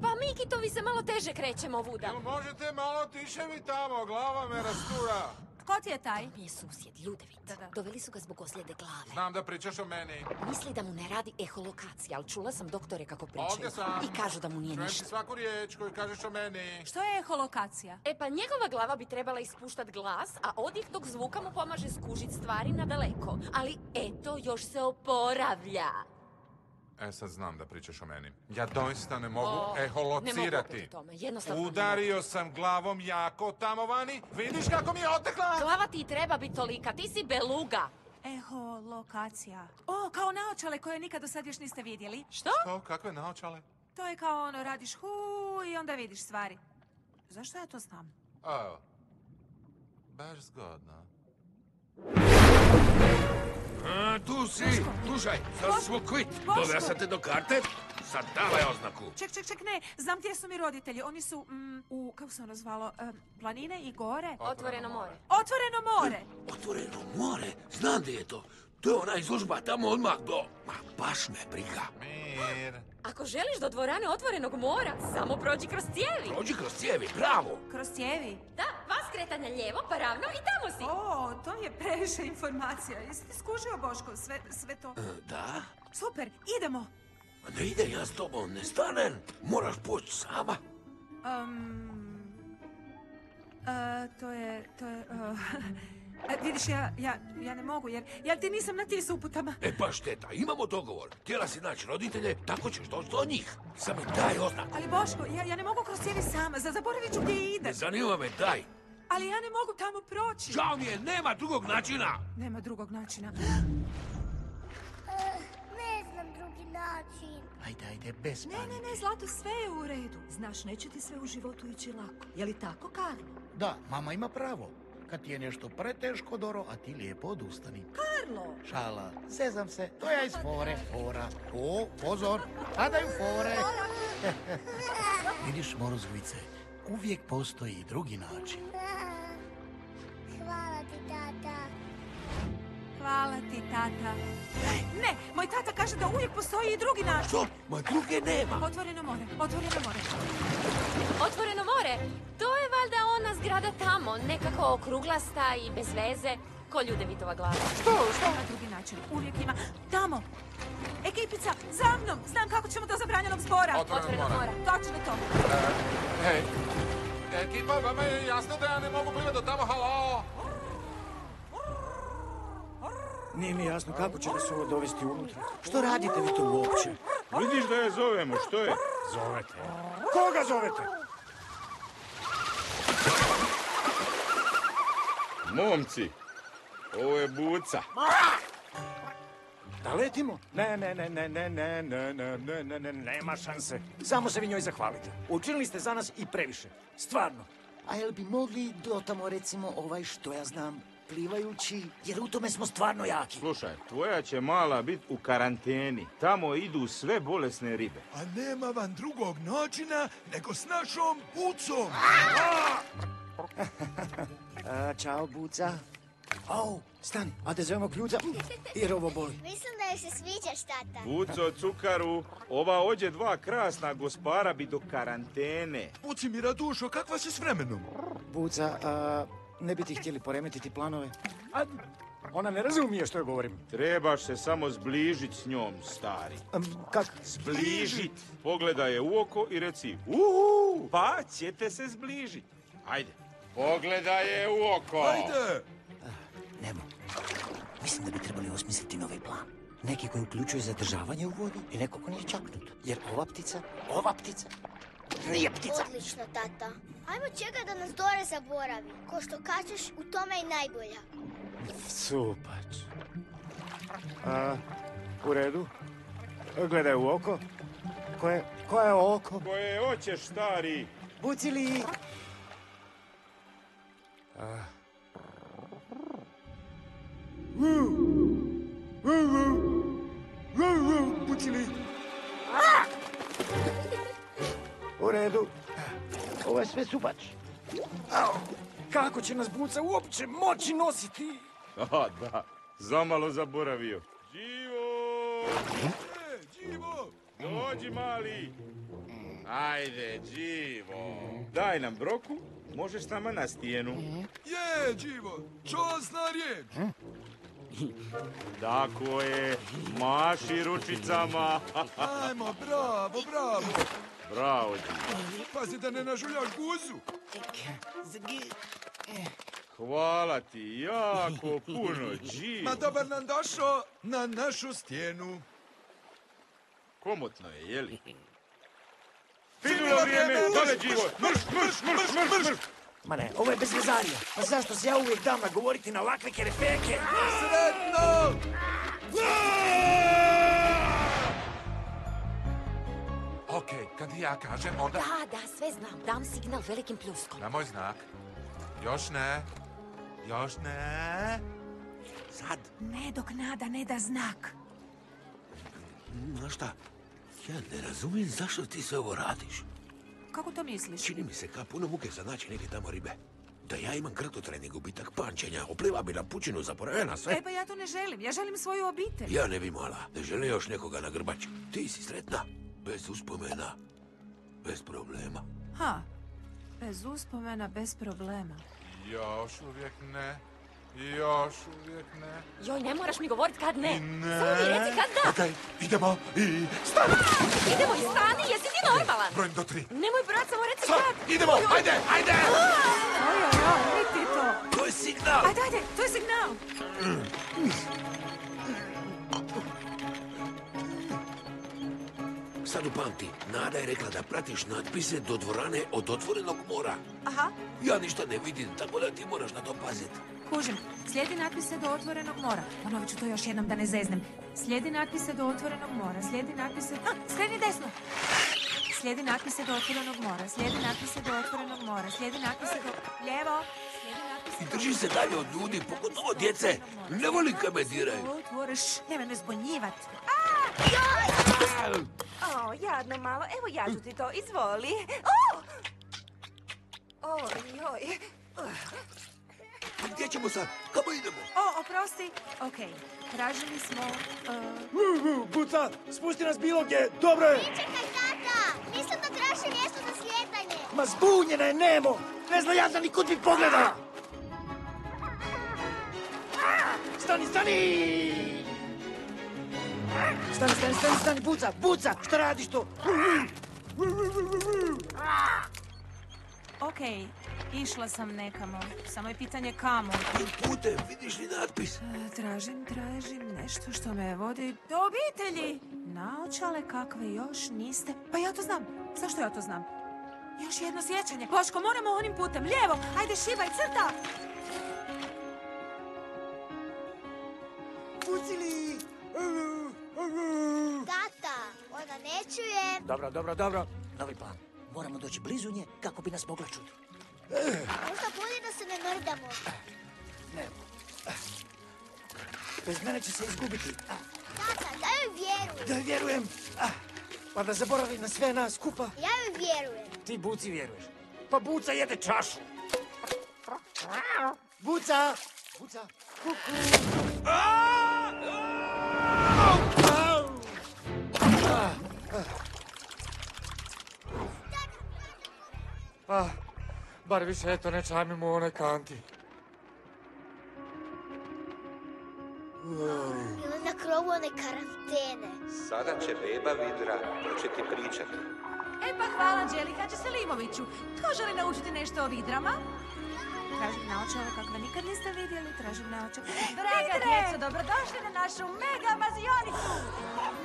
pa mi kitovi se malo teže krećemo vuda. Jel možete malo tiše mi tamo, glava me rastura. Tko ti je taj? Mi je susjed, Ljudevit. Doveli su ga zbog ozljede glave. Znam da pričaš o meni. Misli da mu ne radi eholokacija, ali čula sam doktore kako pričaju. Ovdje sam. I kažu da mu nije Čujem ništa. ti svaku riječ koju kažeš o meni. Što je eholokacija? E pa njegova glava bi trebala ispuštat glas, a odjeh tog zvuka mu pomaže skužit stvari na daleko. Ali eto, još se oporavlja. E sad znam da pričaš o meni. Ja doista ne mogu O, ne eholocirati. mogu o tome, jednostavno ne Udario sam glavom jako tamo vani. Vidiš kako mi je otekla? Glava ti treba biti tolika, ti si beluga. Eholokacija. O, kao naočale koje nikad do sad još niste vidjeli. Što? To, kakve naočale? To je kao ono, radiš hu i onda vidiš stvari. Zašto ja to znam? O, baš zgodno. A, tu si, slušaj, sad smo kvit. Boško. Doveo sam te do karte, sad davaj oznaku. Ček, ček, ček, ne. Znam gdje su mi roditelji. Oni su mm, u, kako se ono zvalo, em, planine i gore. Otvoreno more. Otvoreno more. Otvoreno more, znam gdje je to. To je ona izložba tamo odmah do... Ma, baš me briga. Mir. Ako želiš do dvorane otvorenog mora, samo prođi kroz cijevi. Prođi kroz cijevi, bravo. Kroz cijevi. Da, dva skretanja lijevo, pa ravno i tamo si. O, to je previše informacija. Jesi ti skužio, Boško, sve, sve to? E, Da? Super, idemo. A ne ide ja s tobom, ne stanem. Moraš poći sama. Um, e, to je, to je... uh, e, vidiš, ja, ja, ja ne mogu, jer ja ti nisam na ti s uputama. E pa šteta, imamo dogovor. Htjela si naći roditelje, tako ćeš doći do njih. Samo daj oznaku. Ali Boško, ja, ja ne mogu kroz cijevi sama, za zaboravit ću gdje Ne idem. zanima me, daj. Ali ja ne mogu tamo proći. Žao mi je, nema drugog načina. Nema drugog načina. Ne znam drugi način. Ajde, ajde, bez Ne, ne, ne, Zlato, sve je u redu. Znaš, neće ti sve u životu ići lako. Je li tako, Karlo? Da, mama ima pravo. Kad ti je nešto preteško, Doro, a ti lijepo odustani. Karlo! Šala, zezam se, to ja iz fore, fora. O, pozor, padaju fore. [LAUGHS] Vidiš, Morozvice, uvijek postoji i drugi način. Hvala ti, tata. Hvala ti, tata. Ne, moj tata kaže da uvijek postoji i drugi način. Što? Ma druge nema. Otvoreno more, otvoreno more. Otvoreno more, to je valjda ona zgrada tamo, nekako okruglasta i bez veze, ko Ljudevitova glava. Što? Što na drugi način? Uvijek ima. Tamo. Ekipica, za mnom. Znam kako ćemo do zabranjenog zbora. Otvoreno more. Točno to. Hej, ekipa, vama je jasno da ja ne mogu plivati do tamo, halo? Nije mi jasno kako će nas ovo dovesti unutra. Što radite vi tu uopće? Vidiš da je zovemo, što je? Zovete. Koga zovete? Momci, ovo je buca. Da letimo? Ne, ne, ne, ne, ne, ne, ne, ne, ne, ne, ne, nema šanse. Samo se vi njoj zahvalite. Učinili ste za nas i previše. Stvarno. A jel bi mogli do tamo recimo ovaj što ja znam plivajući, jer u tome smo stvarno jaki. Slušaj, tvoja će mala bit u karanteni. Tamo idu sve bolesne ribe. A nema vam drugog načina nego s našom bucom. A, čao, Buca. Au, stani, ajde zovemo kljuca, jer ovo boli. Mislim da joj se sviđaš, tata. Buco, cukaru, ova ođe dva krasna gospara bi do karantene. Puci mi Radušo, kakva si s vremenom? Buca, a, ne bi ti htjeli poremetiti planove? A, ona ne razumije što joj govorim. Trebaš se samo zbližit s njom, stari. kak? Zbližit. Pogledaj je u oko i reci uhu, pa ćete se zbližit. Ajde. Pogledaj je u oko. Ajde! Nemo, mislim da bi trebali osmisliti novi plan. Neki koji uključuje zadržavanje u vodi i neko ko nije čaknut. Jer ova ptica, ova ptica, nije ptica. Odlično, tata. Ajmo čekaj da nas Dore zaboravi. Ko što kažeš, u tome je najbolja. Supač. A, u redu. Gledaj u oko. Koje, koje oko? Koje hoćeš, stari? Bucili! A. Bucili! U redu. Ovo je sve supač. Au, kako će nas buca uopće moći nositi? A, da. Zamalo zaboravio. Živo! Živo! Dođi, mali! Ajde, Živo! Daj nam broku, možeš s nama na stijenu. Je, Đivo, čosna riječ. Tako je, maši ručicama. Ajmo, bravo, bravo. Bravo, Đivo. Pazi da ne nažuljaš guzu. Hvala ti jako puno, Đivo. Ma dobar nam došao na našu stijenu. Komotno je, jeli? Finulo vrijeme, dole, Đivo! Mrš, mrš, mrš, mrš, mrš! Ma ne, ovo je bez vezanja. Pa zašto se ja uvijek dam nagovoriti na ovakve kerefeke? Sretno! Okej, kad ja kažem, onda... Da, da, sve znam. Dam signal velikim pljuskom. Na moj znak. Još ne. Još ne. Sad. Ne dok nada ne da znak. Znaš šta? Ja ne razumijem zašto ti sve ovo radiš. Kako to misliš? Čini mi se kao puno muke za naći neke tamo ribe. Da ja imam krtotrening, gubitak pamćenja, opliva bi na pučinu, zaboravljena sve. E pa ja to ne želim. Ja želim svoju obitelj. Ja ne bi mala, ne želim još nekoga na grbači. Ti si sretna, bez uspomena, bez problema. Ha, bez uspomena, bez problema. Još uvijek ne. Još uvijek ne. Joj, ne moraš mi govorit kad ne. I ne. Samo mi reci kad da. Okej, idemo i stani. Idemo i stani, jesi ti normalan? Brojim do tri. Nemoj brat, samo reci Sad, kad. idemo, Joj, ajde, ajde! Oj, oj, oj, ti to. To je signal! Ajde, ajde, to je signal. Sad upamti, Nada je rekla da pratiš natpise do dvorane od otvorenog mora. Aha, Ja ništa ne vidim, tako da ti moraš na to paziti. Kužim. Slijedi natpise do otvorenog mora. Ponovit ću to još jednom da ne zeznem. Slijedi natpise do otvorenog mora. Slijedi natpise... A, skreni desno. Slijedi natpise do otvorenog mora. Slijedi natpise do otvorenog mora. Slijedi natpise do... Natpise I drži se dalje od ljudi, pogotovo djece. Ne volim kad me diraju. Otvoriš. Nemoj me zbunjivat. O, jadno malo. Evo ja ću ti to, izvoli. O! Oj, joj. Gdje ćemo sad? Kamo idemo? O, oprosti. Okej, tražili smo... uh, Buca, spusti nas bilo gdje, dobro je. Čekaj, tata! Nisam da traži mjesto za slijetanje. Ma zbunjena je Nemo. Ne zna jadna ni kud bi pogledala. Stani, stani! Stani, stani, stani, stani, buca, buca, šta radiš to? Okej, išla sam nekamo. Samo je pitanje kamo. Putem, vidiš li natpis? E, Tražim, tražim nešto što me vodi do obitelji. Naočale kakve još niste... Pa ja to znam. Zašto ja to znam? Još jedno sjećanje. Boško, moramo onim putem. Lijevo. Ajde, šivaj, crta. Pucili! Tata, ona ne čuje. Dobro, dobro, dobro. Novi plan. Moramo doći blizu nje kako bi nas mogla čuti. Možda bolje da se ne mrdamo. Bez mene će se izgubiti. Tata, ja joj vjerujem. Da joj vjerujem. Pa da zaboravi na sve nas skupa. Ja joj vjerujem. Ti Buci vjeruješ. Pa Buca jede čašu. Buca, Puca. Ah, bar više eto ne čajmimo u onoj kanti. Ili na krovu one karantene. Sada će beba Vidra početi pričati. E pa hvala, Anđelika Selimoviću. Tko želi naučiti nešto o vidrama? Tražim naočale kakve nikad niste vidjeli, tražim naočale. Draga djeco, dobrodošli na našu mega mazionicu!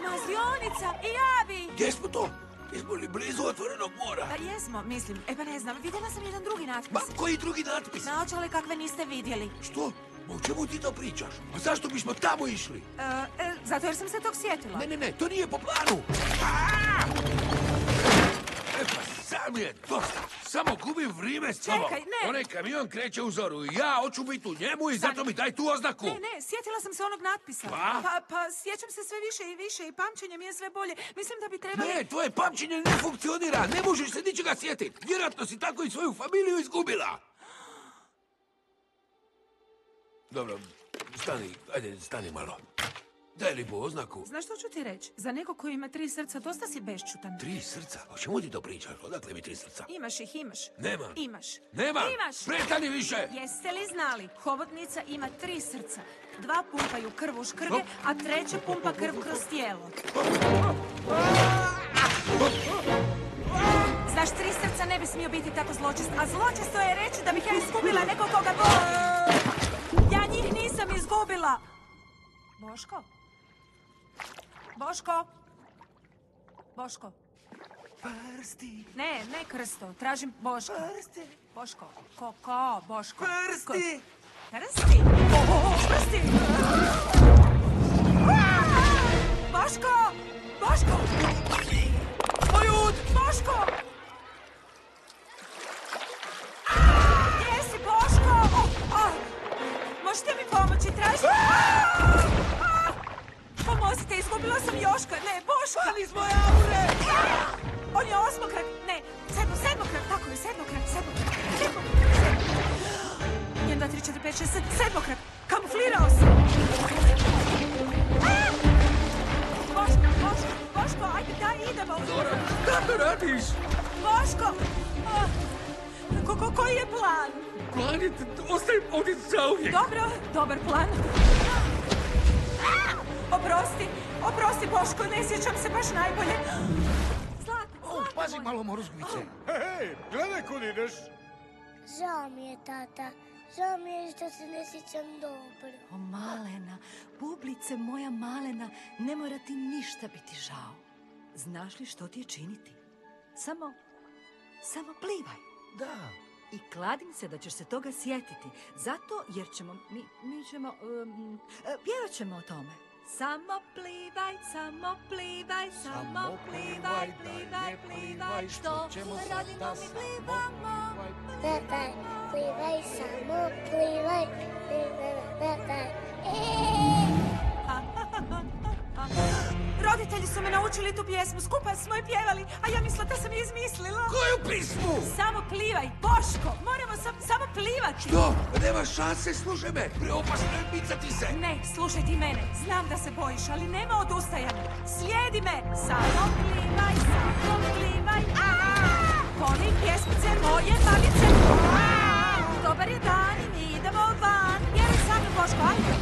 Mazionica i ja bi! Gdje smo to? Jesmo li blizu otvorenog mora? Pa jesmo, mislim. E pa ne znam, vidjela sam jedan drugi natpis. Ma, koji drugi natpis? Naočale kakve niste vidjeli. Što? Ma o čemu ti to pričaš? A zašto bismo tamo išli? E, e, zato jer sam se tog sjetila. Ne, ne, ne, to nije po planu. E sam je dosta. Samo gubim vrijeme s tobom. Čekaj, ne. Onaj kamion kreće u zoru i ja hoću biti u njemu i zato mi daj tu oznaku. Ne, ne, sjetila sam se onog natpisa. Pa? Pa, pa sjećam se sve više i više i pamćenje mi je sve bolje. Mislim da bi trebali... Ne, tvoje pamćenje ne funkcionira. Ne možeš se ničega sjetiti. Vjerojatno si tako i svoju familiju izgubila. Dobro, stani, ajde, stani malo. Daj lipo oznaku. Znaš što ću ti reći? Za neko koji ima tri srca, dosta si bešćutan. Tri srca? O čemu ti to pričaš? Odakle mi tri srca? Imaš ih, imaš. Nemam. Imaš. Nemam. Imaš. Prestani više. Jeste li znali? Hobotnica ima tri srca. Dva pumpaju krv u škrge, a treće pumpa krv kroz tijelo. Znaš, tri srca ne bi smio biti tako zločest, a zločesto je reći da bih ja izgubila nekog koga volim. Ja njih nisam izgubila. Boško? Boško? Boško? Prsti. Ne, ne krsto, tražim Boško. Prsti. Boško. Ko, ko, Boško? Prsti. Ko- Prsti? Prsti! Boško! Boško! Ojud! Boško! Gdje si, Boško? Možete mi pomoći, tražim... Pomozite, izgubila sam Joška. Ne, Boško! Ali moje aure! On je osmokrak. Ne, sedmo, sedmokrak. Tako je, sedmokrak. Sedmokrak. Jedan, dva, tri, četiri, pet, šest, sedam, sedmokrak. Kamuflirao se. A! Boško, Boško, Boško, ajde, daj, idemo. Zora, kako radiš? Boško! A, Ko, ko, koji je plan? Plan je, ostajem ovdje zauvijek. Dobro, dobar plan. Oprosti, oprosti, Boško, ne sjećam se baš najbolje. O, pazi malo moruzgvice. Hej, gledaj kud ideš. Žao mi je, tata. Žao mi je što se ne sjećam dobro. O, malena, bublice moja malena, ne mora ti ništa biti žao. Znaš li što ti je činiti? Samo, samo plivaj. Da. I kladim se da ćeš se toga sjetiti. Zato jer ćemo, mi, mi ćemo, um, e, pjevat ćemo o tome. Samo plivaj, samo plivaj, samo Samo plivaj, plivaj, plivaj, plivaj, plivaj, što ćemo radimo mi plivamo. Da, da, plivaj, samo plivaj. Da, da. [LAUGHS] Roditelji su me naučili tu pjesmu, skupa smo je pjevali, a ja mislila da sam je izmislila. Koju pismu? Samo plivaj, Boško, moramo sam, samo plivati. Što? Nema šanse, slušaj me. Preopasno je micati se. Ne, slušaj ti mene, znam da se bojiš, ali nema odustajanja. Slijedi me, samo plivaj, samo plivaj. Poli pjesmice moje mamice. Dobar je dan i mi idemo van. Jer sam Boško, ajde.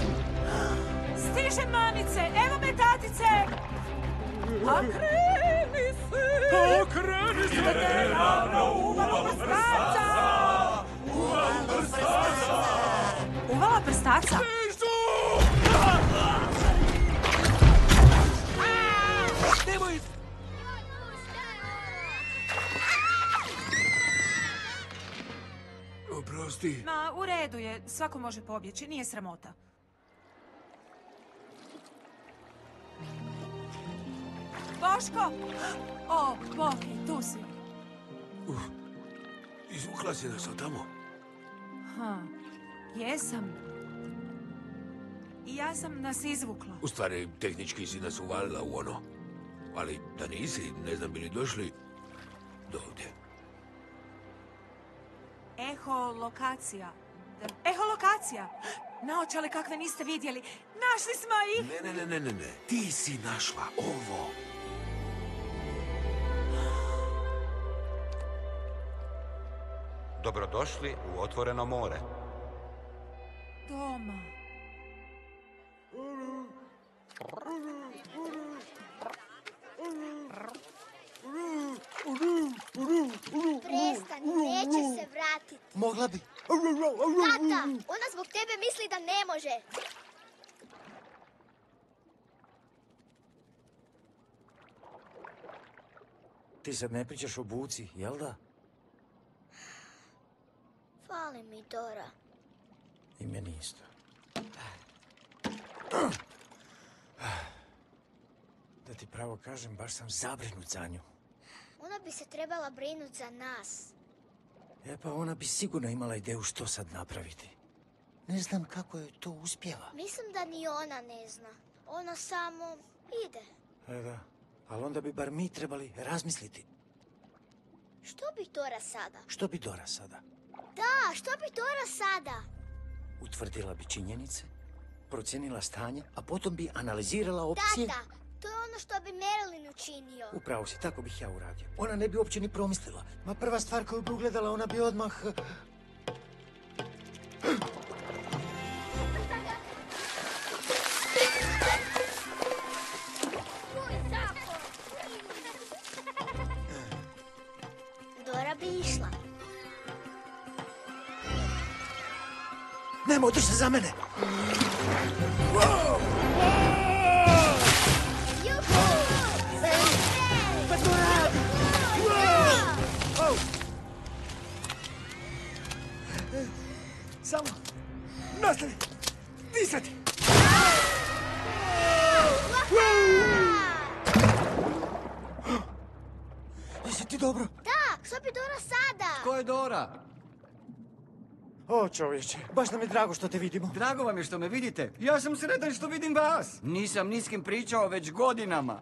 Stiže mamice, evo me tatice. Okreni se. Okreni se. Sve ravno uvalo prstaca. Uvalo prstaca. Uvala prstaca? Nemoj... Oprosti. Ma, u redu je, svako može pobjeći, nije sramota. Boško! O, Boki, tu si. Izvukla si nas od tamo. Ha, jesam. I ja sam nas izvukla. U stvari, tehnički si nas uvalila u ono. Ali da nisi, ne znam bili došli do ovdje. Eho lokacija. Eholokacija. Naočale kakve niste vidjeli. Našli smo ih! Ne, ne, ne, ne, ne, ne. Ti si našla ovo. Dobrodošli u otvoreno more. Doma. Prestani, neće se vratiti. Mogla bi. Tata, ona zbog tebe misli da ne može. Ti sad ne pričaš o buci, jel da? Fali mi Dora. I meni isto. Da ti pravo kažem, baš sam zabrinut za nju. Ona bi se trebala brinut za nas. E pa ona bi sigurno imala ideju što sad napraviti. Ne znam kako je to uspjela. Mislim da ni ona ne zna. Ona samo ide. E da, ali onda bi bar mi trebali razmisliti. Što bi Dora sada? Što bi Dora sada? Da, što bi Dora sada? Utvrdila bi činjenice, procijenila stanje, a potom bi analizirala opcije... Tata, to je ono što bi Marilyn učinio. Upravo si, tako bih ja uradio. Ona ne bi uopće ni promislila. Ma prva stvar koju bi ugledala, ona bi odmah... Dora bi išla. Nemo, drž se za mene! O, čovječe, baš nam je drago što te vidimo. Drago vam je što me vidite. Ja sam sretan što vidim vas. Nisam ni s kim pričao već godinama.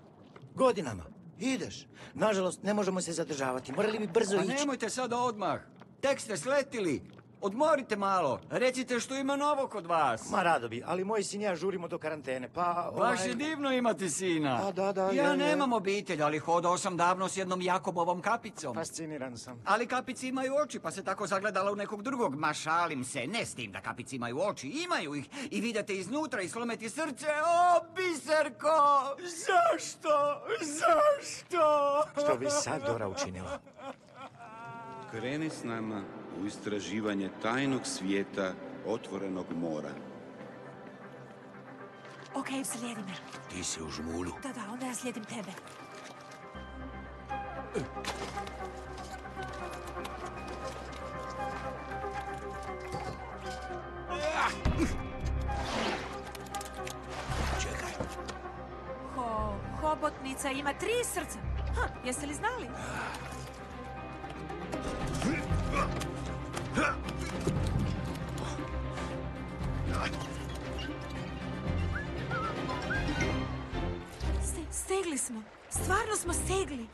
Godinama. Ideš. Nažalost, ne možemo se zadržavati. Morali bi brzo Pa ići. nemojte sada odmah. Tek ste sletili. Odmorite malo. Recite što ima novo kod vas. Ma rado bi, ali moj sin i ja žurimo do karantene, pa... Baš ovaj, je divno imati sina. A, da, da, ja je. nemam obitelj, ali hodao sam davno s jednom Jakobovom kapicom. Fasciniran sam. Ali kapici imaju oči, pa se tako zagledala u nekog drugog. Ma šalim se, ne s tim da kapici imaju oči, imaju ih. I vidite iznutra i slometi srce. O, biserko! Zašto? Zašto? Što bi sad Dora učinila? Kreni s nama u istraživanje tajnog svijeta otvorenog mora. Ok, slijedi me. Ti si u žmulju. Da, da, onda ja slijedim tebe. Čekaj. Ho, hobotnica ima tri srca. Ha, jeste li znali? Stegli smo. Stvarno smo stegli.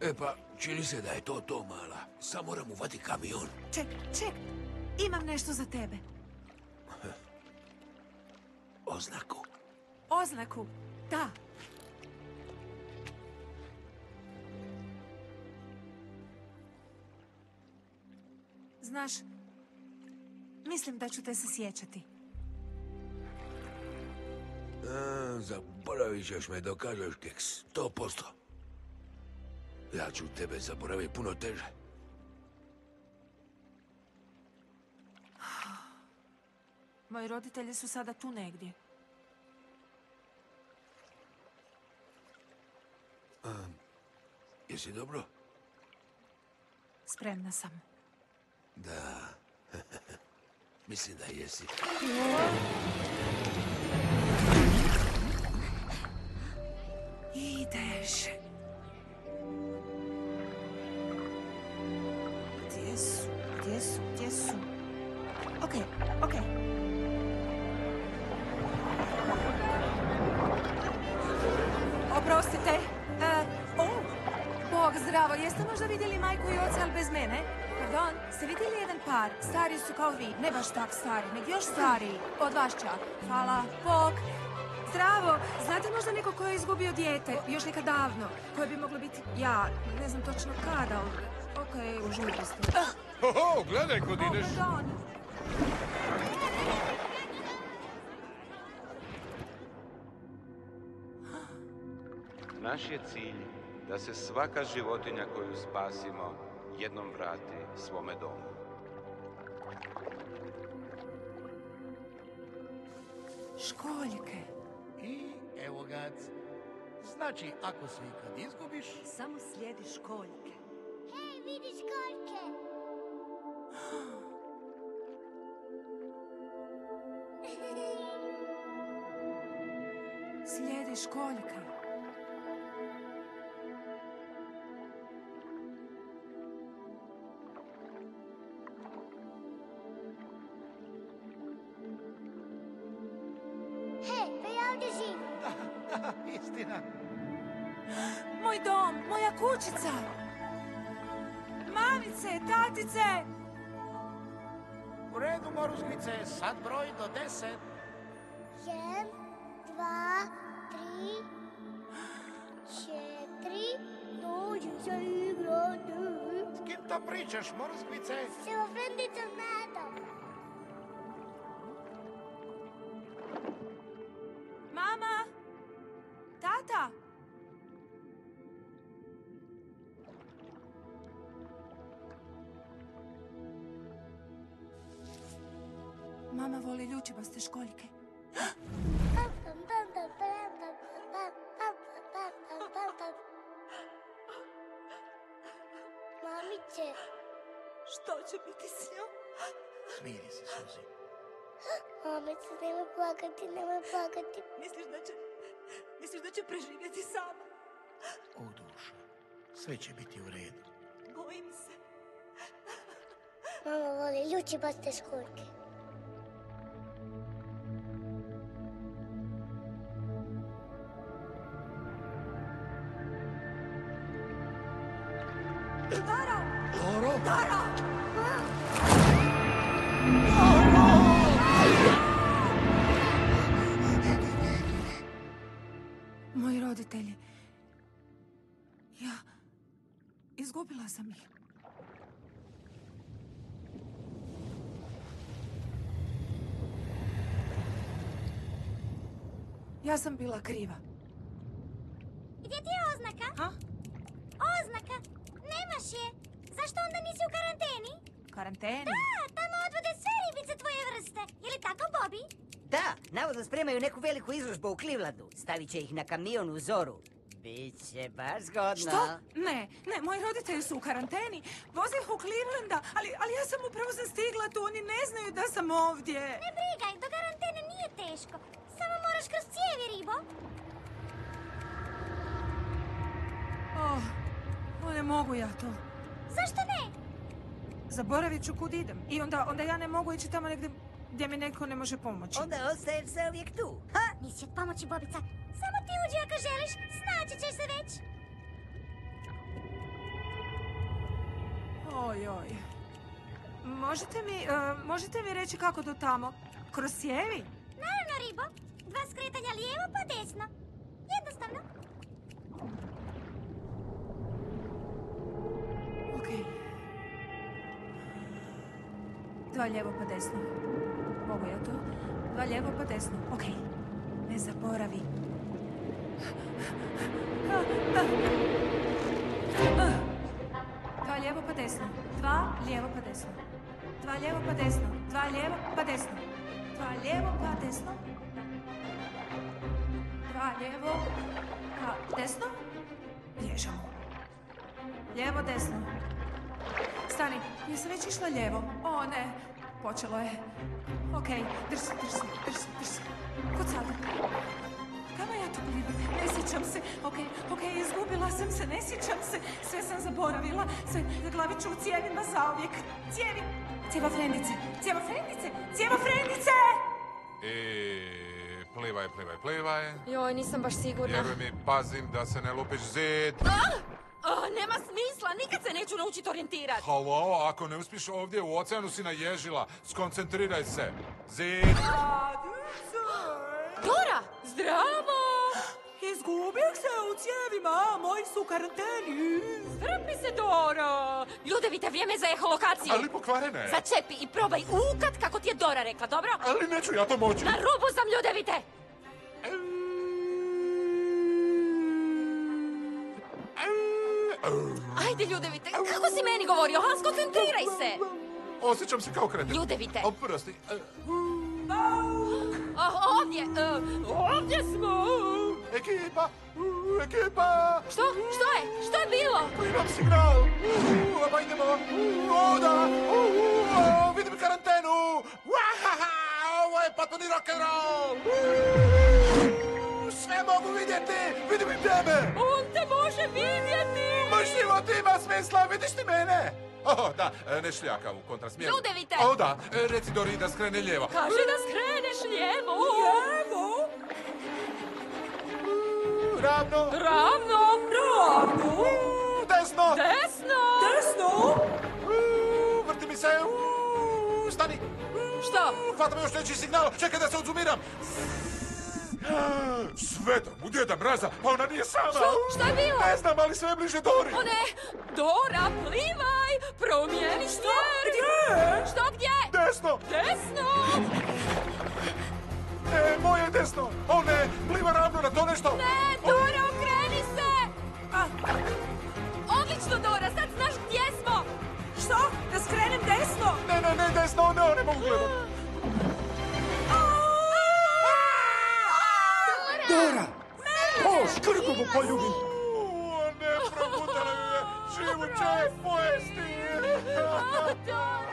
E pa, čini se da je to to, mala. Samo moram uvati kamion. Ček, ček. Imam nešto za tebe. Oznaku. Oznaku. Da. Znaš, mislim da ću te se sjećati. A, zaboravit ćeš me dok kažeš keks. Sto posto. Ja ću tebe zaboraviti puno teže. Moji roditelji su sada tu negdje. A, jesi dobro? Spremna sam. Da. [LAUGHS] Mislim da jesi. Ideš. Gdje su? Gdje su? Gdje su? Okej, okej. Oprostite. E, o, Bog zdravo, jeste možda vidjeli majku i oca, ali bez mene? Pardon, ste vidjeli jedan par? Stari su kao vi, ne baš tak stari, nego još stariji. Od vas čak. Hvala. Bog. Zdravo, znate možda neko ko je izgubio dijete, još nekad davno, koje bi moglo biti ja, ne znam točno kada, ali... Ok, u žurbi ste. Ah, Oho, gledaj kod o, ideš. pardon. Naš je cilj da se svaka životinja koju spasimo jednom vrati svome domu. Školjke. I evo ga. Znači, ako se ikad izgubiš, Samo slijedi školjke. Hej, vidi školjke. [GASPS] Slijedi školjke. Pričaš, Moruskvice? S frendicom Nadom. Mamice, nemoj plakati, nemoj plakati. Misliš da će... Misliš da će preživjeti sama? U duša, sve će biti u redu. Bojim se. Mama voli ljučibaste školjke. Izgubila sam ih. Ja sam bila kriva. Gdje ti je oznaka? A? Oznaka? Nemaš je. Zašto onda nisi u karanteni? Karanteni? Da, tamo odvode sve ribice tvoje vrste. Je li tako, Bobby? Da, navodno spremaju neku veliku izložbu u Clevelandu. Stavit će ih na kamion u zoru. Biće baš zgodno. Što? Ne, ne, moji roditelji su u karanteni. Voze ih u Clevelanda, ali, ali ja sam upravo sam stigla tu. Oni ne znaju da sam ovdje. Ne brigaj, do karantene nije teško. Samo moraš kroz cijevi, ribo. Oh, o, ne mogu ja to. Zašto ne? Zaboravit ću kud idem. I onda, onda ja ne mogu ići tamo negdje gdje mi neko ne može pomoći. Onda ostaješ se uvijek tu. Ha! Nisi od pomoći, Bobica. Samo ti uđi ako želiš. Snaći ćeš se već. Oj, oj. Možete mi, e, možete mi reći kako do tamo? Kroz cijevi? Naravno, ribo. Dva skretanja lijevo pa desno. Jednostavno. Ok. Dva lijevo pa desno. Mogu ja to? Dva lijevo pa desno. Ok. Ne zaboravi. Dva lijevo pa desno. Dva lijevo pa desno. Dva lijevo pa desno. Dva lijevo pa desno. Dva lijevo pa desno. Dva lijevo pa desno. Bježamo. Lijevo, desno. Stani, jesam već išla lijevo? O, ne. Počelo je. Okej, se, drž se, drž se. Kod sada? Kamo ja tu idem? Ne sjećam se. Okej, okej, izgubila sam se, ne sjećam se. Sve sam zaboravila. Sve, glavi ću u cijevima zauvijek. Cijevi. Cijeva frendice, cijeva frendice, cijeva frendice! E, Plivaj, plivaj, plivaj. Joj, nisam baš sigurna. Vjeruj mi, pazim da se ne lupiš zid. Ah! Ah, nema smisla, nikad se neću naučiti orijentirati. Halo, ako ne uspiješ ovdje, u oceanu si naježila. Skoncentriraj se. Zid. Dora, zdravo! Izgubio se u cijevima, moji su karanteni. Strpi se, Doro! Ljudevite, vrijeme za eholokaciju. Ali pokvarene. Začepi i probaj ukat kako ti je Dora rekla, dobro? Ali neću ja to moći. Na rubu sam, Ljudevite! Ajde, Ljudevite, kako si meni govorio? Ha, skoncentriraj se! Osjećam se kao kreten. Ljudevite. Oprosti. E, Ovdje, e, ovdje smo! Ekipa! u, Ekipa! Što? Što je? Što je bilo? Imam signal! U, Pa idemo! U, Oda! U, o, Vidim karantenu! Wahaha! Ovo je potpuni rock'n'roll! Sve mogu vidjeti! Vidim i tebe! On te može vidjeti! Moj život ima smisla! Vidiš ti mene? O, da, e, ne šljaka u kontrasmjeru. Ljudevite! O, da, e, reci Dori da skrene lijevo. Kaže da skreneš lijevo! Lijevo? Ravno! Ravno! Ravno! Desno! Desno! Desno? U, Vrti mi se! U, Stani! Što? Hvata me još neći signal! Čekaj da se odzumiram! [GASPS] Sveta mu djeda mraza, pa ona nije sama! Što? Što je bilo? Ne znam, ali sve je bliže Dori! O ne! Dora, plivaj! Promijeni smjer! Gdje? Što gdje? Desno! Desno! E, moje desno! O ne, pliva ravno na to nešto! Ne, Dora, okreni se! Odlično, Dora, sad znaš gdje smo! Što? Da skrenem desno? Ne, ne, ne, desno, ne, ne mogu gledat! Dora! O, škrgu mu poljubim! Ne, probudala ju je! Živu će pojesti!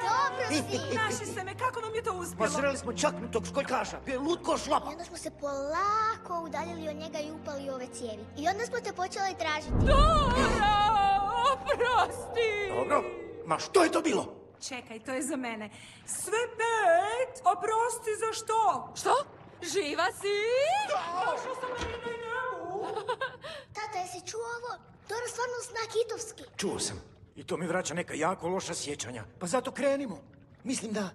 Dobro si. [LAUGHS] Naši se me, kako vam je to Pa uspjelo? sreli smo čaknutog školjkaša. Bio je lud ko šlapa. I onda smo se polako udaljili od njega i upali u ove cijevi. I onda smo te počeli tražiti. Dora, oprosti! Dobro. Ma što je to bilo? Čekaj, to je za mene. Sve pet! Oprosti, za što? Što? Živa si? Došao sam na njemu. Tata, jesi čuo ovo? Dora stvarno zna kitovski. Čuo sam. I to mi vraća neka jako loša sjećanja. Pa zato krenimo. Mislim da...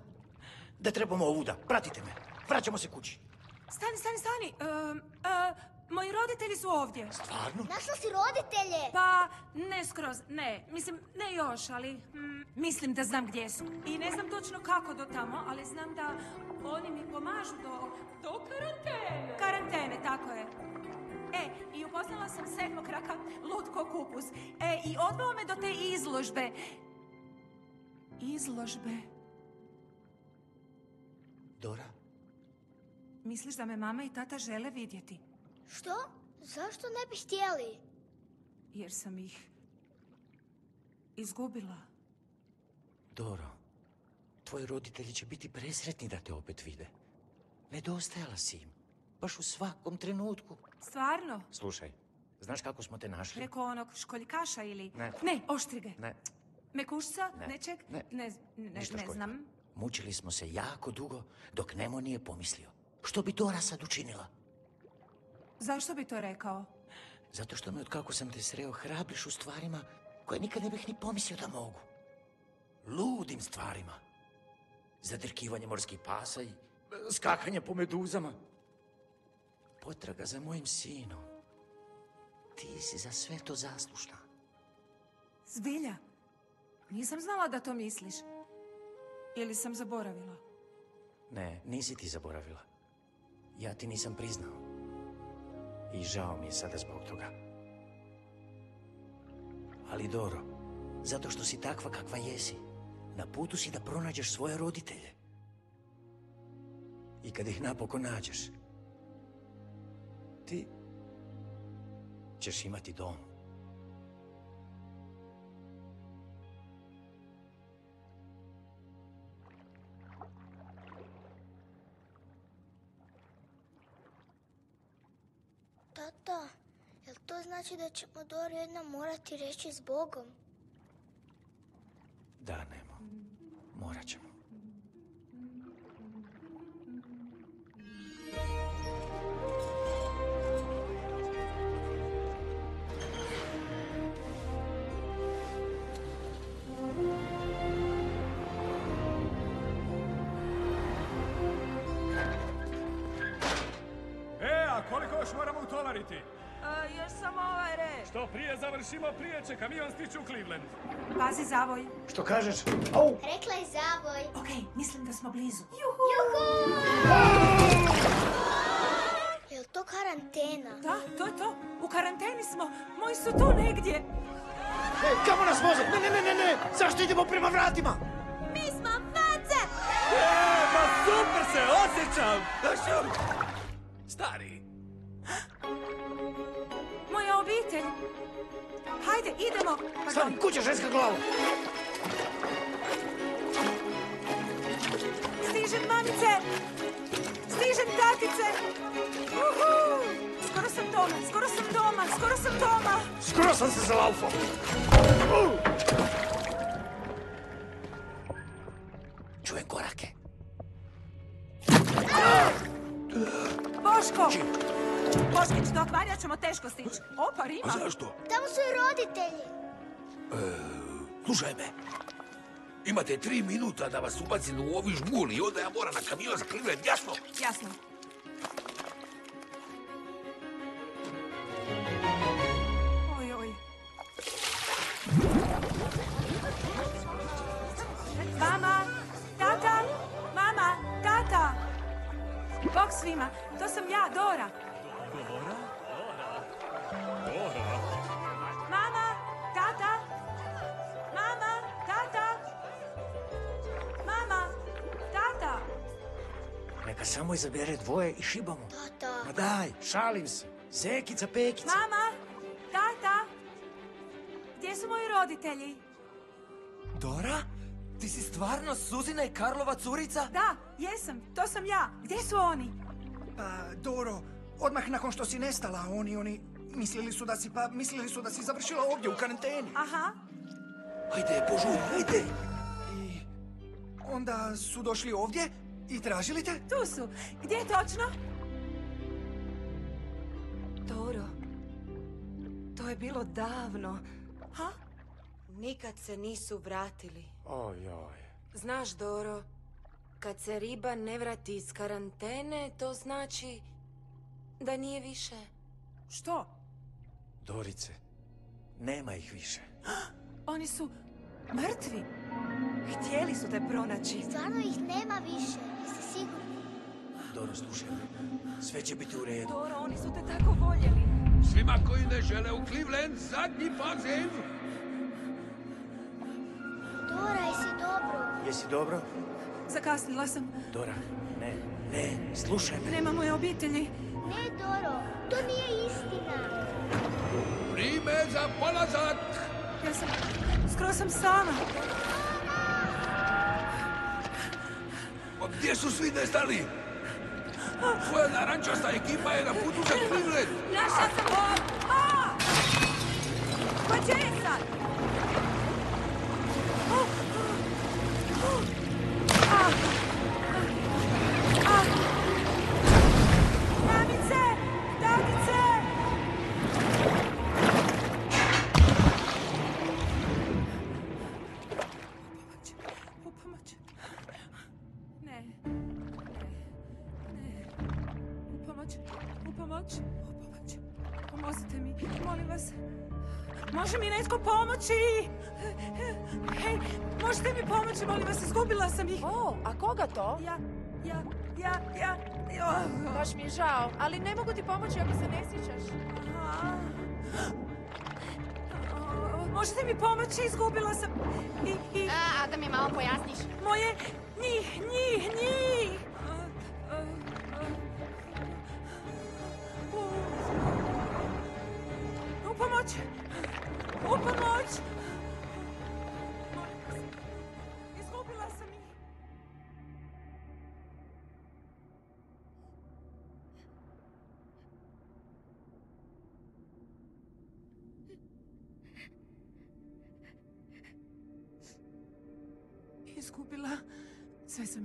Da trebamo ovuda. Pratite me. Vraćamo se kući. Stani, stani, stani. Ehm, e, moji roditelji su ovdje. Stvarno? Našla si roditelje. Pa, ne skroz, ne. Mislim, ne još, ali mm, mislim da znam gdje su. I ne znam točno kako do tamo, ali znam da oni mi pomažu do... Do karantene. Karantene, tako je. E, i upoznala sam sedmokraka Lutko Kupus. E, i odveo me do te izložbe. Izložbe. Dora? Misliš da me mama i tata žele vidjeti? Što? Zašto ne bi htjeli? Jer sam ih izgubila. Doro, tvoji roditelji će biti presretni da te opet vide. Nedostajala si im. Baš u svakom trenutku. Stvarno? Slušaj, znaš kako smo te našli? Preko onog školjkaša ili... Ne. Ne, oštrige. Ne, Mekušca? Ne. Nečeg? Ne. Ne, ne, Ništa ne znam. mučili smo se jako dugo dok Nemo nije pomislio. Što bi Dora sad učinila? Zašto bi to rekao? Zato što me od kako sam te sreo hrabriš u stvarima koje nikad ne bih ni pomislio da mogu. Ludim stvarima. Zadrkivanje morskih pasa i e, skakanje po meduzama. Potraga za mojim sinom. Ti si za sve to zaslušna. Zbilja? Nisam znala da to misliš. Ili sam zaboravila? Ne, nisi ti zaboravila. Ja ti nisam priznao. I žao mi je sada zbog toga. Ali Doro, zato što si takva kakva jesi, na putu si da pronađeš svoje roditelje. I kad ih napokon nađeš, ti ćeš imati dom. Znači da ćemo Dori jednom morati reći s Bogom? Da, Nemo. Morat ćemo. Prije završimo, prije će kamion stići u Cleveland. Pazi zavoj. Što kažeš? Au! Rekla je zavoj. Okej, mislim da smo blizu. Juhu! Jel to karantena? Da, to je to. U karanteni smo. Moji su tu negdje. Ej, kamo nas voze? Ne, ne, ne, ne, ne! Zašto idemo prema vratima? Mi smo face! E, ma super se osjećam! Stari, Hajde, idemo. Pa Stani, kuća, ženska glava! Stižem, mamice! Stižem, tatice! Uhu! Skoro sam doma, skoro sam doma, skoro sam doma! Skoro sam se zalaufao! Čujem korake. Boško! Boškić, do akvarija ćemo teško stići. Opa, Rima! a zašto? Tamo su i roditelji. E, slušaj me. Imate tri minuta da vas ubacim u ovi žmul i onda ja moram na kamion za Cleveland, jasno? Jasno. Oj, oj. Mama, tata, mama, tata. Bog svima, to sam ja. Dora? Samo izabere dvoje i šibamo. Tata. Ma daj, šalim se. Zekica, pekica. Mama, tata, gdje su moji roditelji? Dora? Ti si stvarno Suzina i Karlova curica? Da, jesam, to sam ja. Gdje su oni? Pa, Doro, odmah nakon što si nestala, oni, oni, mislili su da si, pa, mislili su da si završila ovdje u karanteni. Aha. Ajde, požuri, ajde. I onda su došli ovdje i tražili te? Tu su. Gdje točno? Doro, to je bilo davno. Ha? Nikad se nisu vratili. Oj, oj. Znaš, Doro, kad se riba ne vrati iz karantene, to znači da nije više. Što? Dorice, nema ih više. Oni su mrtvi. Htjeli su te pronaći. Stvarno ih nema više. Jesi sigurni? Doro, slušaj me. Sve će biti u redu. Doro, oni su te tako voljeli. Svima koji ne žele u Cleveland, zadnji bazen. Dora, jesi dobro? Jesi dobro? Zakasnila sam. Dora, ne, ne, slušaj me. Nema moje obitelji. Ne, Doro, to nije istina. Vrime za polazak. Ja sam... Skoro sam sama. Pa gdje su svi nestali? Tvoja narančasta ekipa je na putu za [LAUGHS] Cleveland. Našla sam mi pomoći, izgubila sam. I, i... A, da mi malo pojasniš. Moje njih, njih.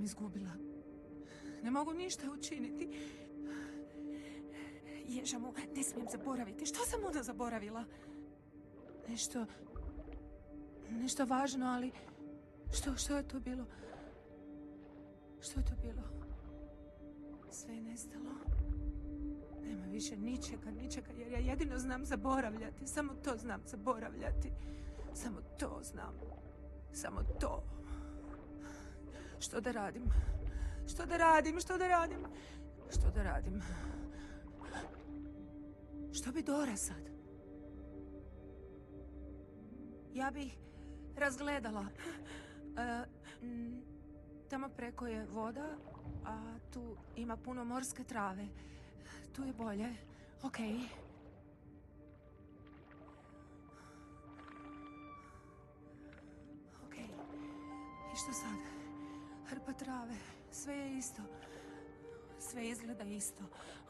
Izgubila. Ne mogu ništa učiniti. Ježamu, ne smijem zaboraviti. Što sam onda zaboravila? Nešto... Nešto važno, ali... Što, što je to bilo? Što je to bilo? Sve je nestalo. Nema više ničega, ničega, jer ja jedino znam zaboravljati. Samo to znam zaboravljati. Samo to znam. Samo to. Što da radim? Što da radim? Što da radim? Što da radim? Što bi Dora sad? Ja bih razgledala. E, tamo preko je voda, a tu ima puno morske trave. Tu je bolje. Okej. Okej. I što sad? Hrpa trave. Sve je isto. Sve izgleda isto.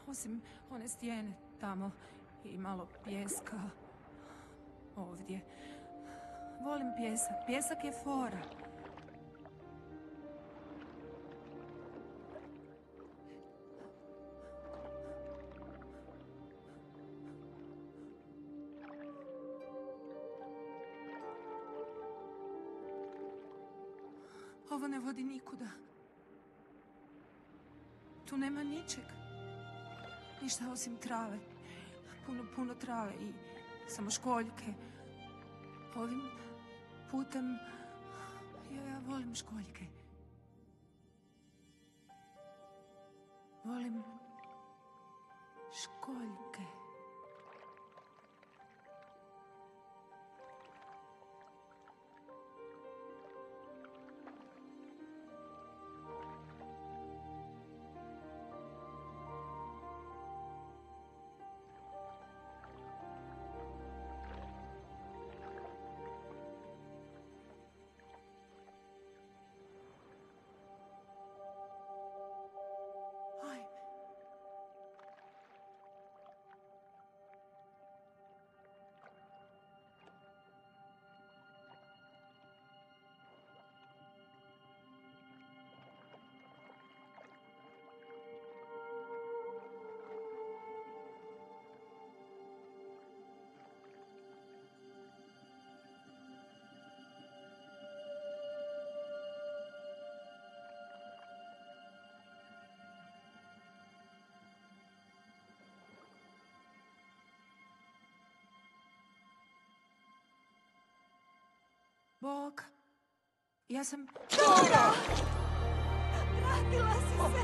Osim one stijene tamo i malo pjeska ovdje. Volim pjesak. Pjesak je fora. Vodi nikuda. Tu nema ničeg. Ništa osim trave. Puno, puno trave i samo školjke. Ovim putem... Ja, ja volim školjke. Volim školjke. Bog. Ja sam... Dora! Vratila si se!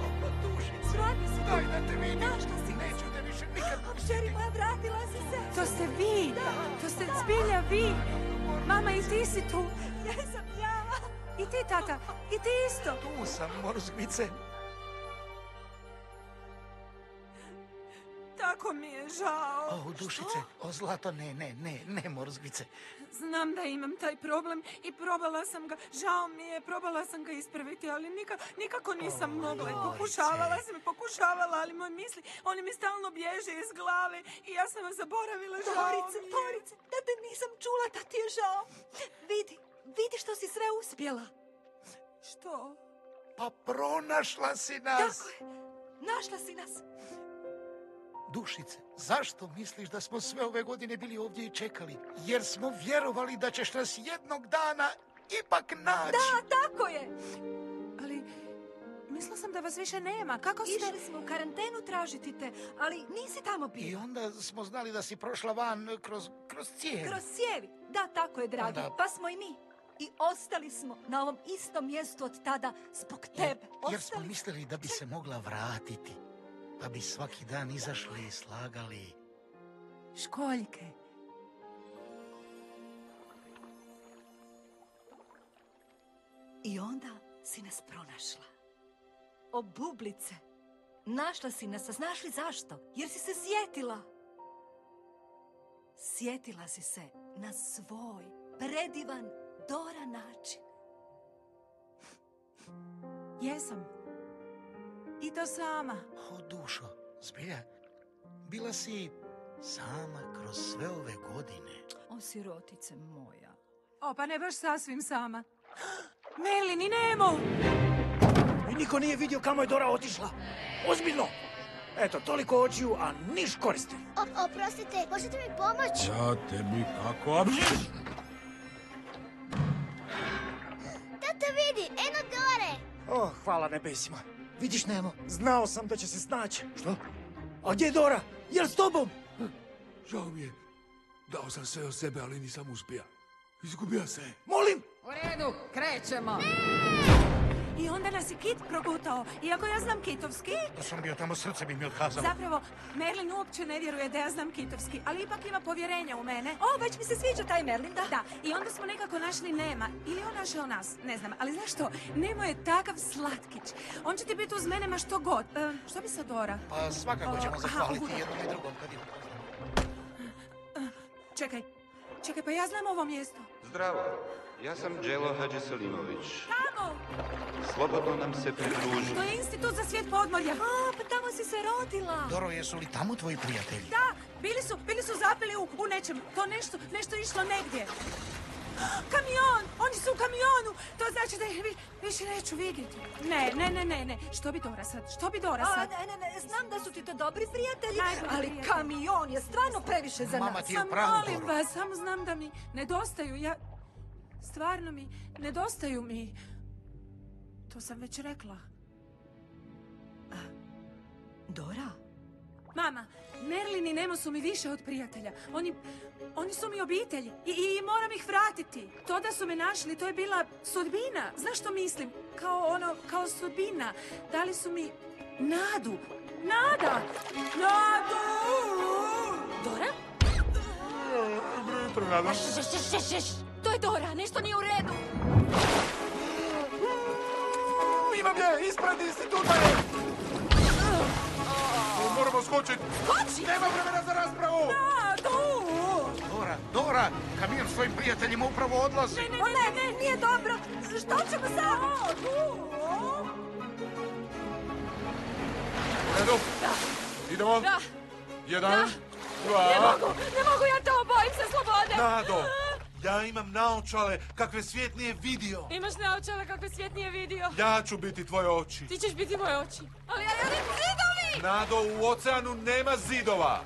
Vratila si Daj da te vidim. Našla si me. Neću te više nikad Kćeri moja, vratila si se! To ste vi! To ste zbilja vi! Mama, i ti si tu! Jesam ja! I ti, tata! I ti isto! Tu sam, morzgvice. O, dušice, o zlato, ne, ne, ne, ne, morzgvice. Znam da imam taj problem i probala sam ga, žao mi je, probala sam ga ispraviti, ali nika, nikako nisam mogla. I pokušavala sam pokušavala, ali moje misli, oni mi stalno bježe iz glave i ja sam vas zaboravila, žao Dorice, mi je. Dorice, da te nisam čula da ti je žao. Vidi, vidi što si sve uspjela. Što? Pa pronašla si nas. Tako je, našla si nas. Dušice, zašto misliš da smo sve ove godine bili ovdje i čekali? Jer smo vjerovali da ćeš nas jednog dana ipak naći. Da, tako je. Ali, mislila sam da vas više nema. Kako ste... Išli smo u karantenu tražiti te, ali nisi tamo bio. I onda smo znali da si prošla van kroz, kroz cijev. Kroz cijevi. Da, tako je, dragi. Onda- Pa smo i mi. I ostali smo na ovom istom mjestu od tada zbog tebe. Jer smo Ostali mislili da bi se mogla vratiti. Pa bi svaki dan izašli i slagali. Školjke. I onda si nas pronašla. O bublice. Našla si nas, a znaš li zašto? Jer si se sjetila. Sjetila si se na svoj predivan Dora način. Jesam. I to sama. O dušo, zbilja, bila si sama kroz sve ove godine. O sirotice moja. O, pa ne baš sasvim sama. [GASPS] Merlin i Nemo! I niko nije vidio kamo je Dora otišla. Ozbiljno. Eto, toliko očiju, a niš koristi. O, oprostite, možete mi pomoći? Ja tebi kako... Tata vidi, eno Dore! Oh, hvala nebesima. Vidiš, Nemo, znao sam da će se snaći. Što? A gdje je Dora? Jel s tobom? Žao mi je. Dao sam sve od sebe, ali nisam uspio. Izgubio se. Molim! U redu, krećemo. I onda nas je Kit progutao. Iako ja znam kitovski, Da sam bio tamo, srce bi mi otkazalo. zapravo Merlin uopće ne vjeruje da ja znam kitovski, ali ipak ima povjerenja u mene. O, već mi se sviđa taj Merlin, da. Da, i onda smo nekako našli Nema. Ili on našao nas, ne znam. Ali znaš što, Nemo je takav slatkić. On će ti biti uz mene ma što god. E, što bi sad Dora? Pa svakako ćemo zahvaliti jednom i drugom kad je Čekaj, čekaj, pa ja znam ovo mjesto. Zdravo, ja sam Đelo Hadžiselimović. Tamo! Slobodno nam se pridruži. To je institut za svijet podmorja. A, pa tamo si se rodila. Doro, jesu li tamo tvoji prijatelji? Da, bili su, bili su zapeli u, u nečem. To nešto, nešto išlo negdje. Kamion! Oni su u kamionu! To znači da ih vi, više neću vidjeti. Ne, ne, ne, ne, ne. Što bi Dora sad? Što bi Dora A, sad? ne, ne, ne, znam da su ti to dobri prijatelji, Najbolji ali prijatelji. kamion je stvarno previše za Mama nas. ti je pravu, molim vas, samo znam da mi nedostaju. Ja, stvarno mi, nedostaju mi. To sam već rekla. Dora? Mama, Merlin i Nemo su mi više od prijatelja. Oni, oni su mi obitelj i, i moram ih vratiti. To da su me našli, to je bila sudbina. Znaš što mislim? Kao ono, kao sudbina. Dali su mi nadu. Nada! Nadu! Dora? Jutro, Nada. To je Dora, nešto nije u redu. Imam je, ispred instituta je! Moramo skočiti. Skoči! Nema vremena za raspravu! Nadu! Dora, Dora, kamion svojim prijateljima upravo odlazi. O ne, ne, nije dobro. Što ćemo sad? U redu? Da. Idemo? Da. Jedan, dva... Ne mogu, ne mogu ja to, bojim se slobode. Nado, ja imam naočale kakve svijet nije vidio. Imaš naočale kakve svijet nije vidio. Ja ću biti tvoje oči. Ti ćeš biti moje oči. Ali ja ja zidovi! Nado, u oceanu nema zidova.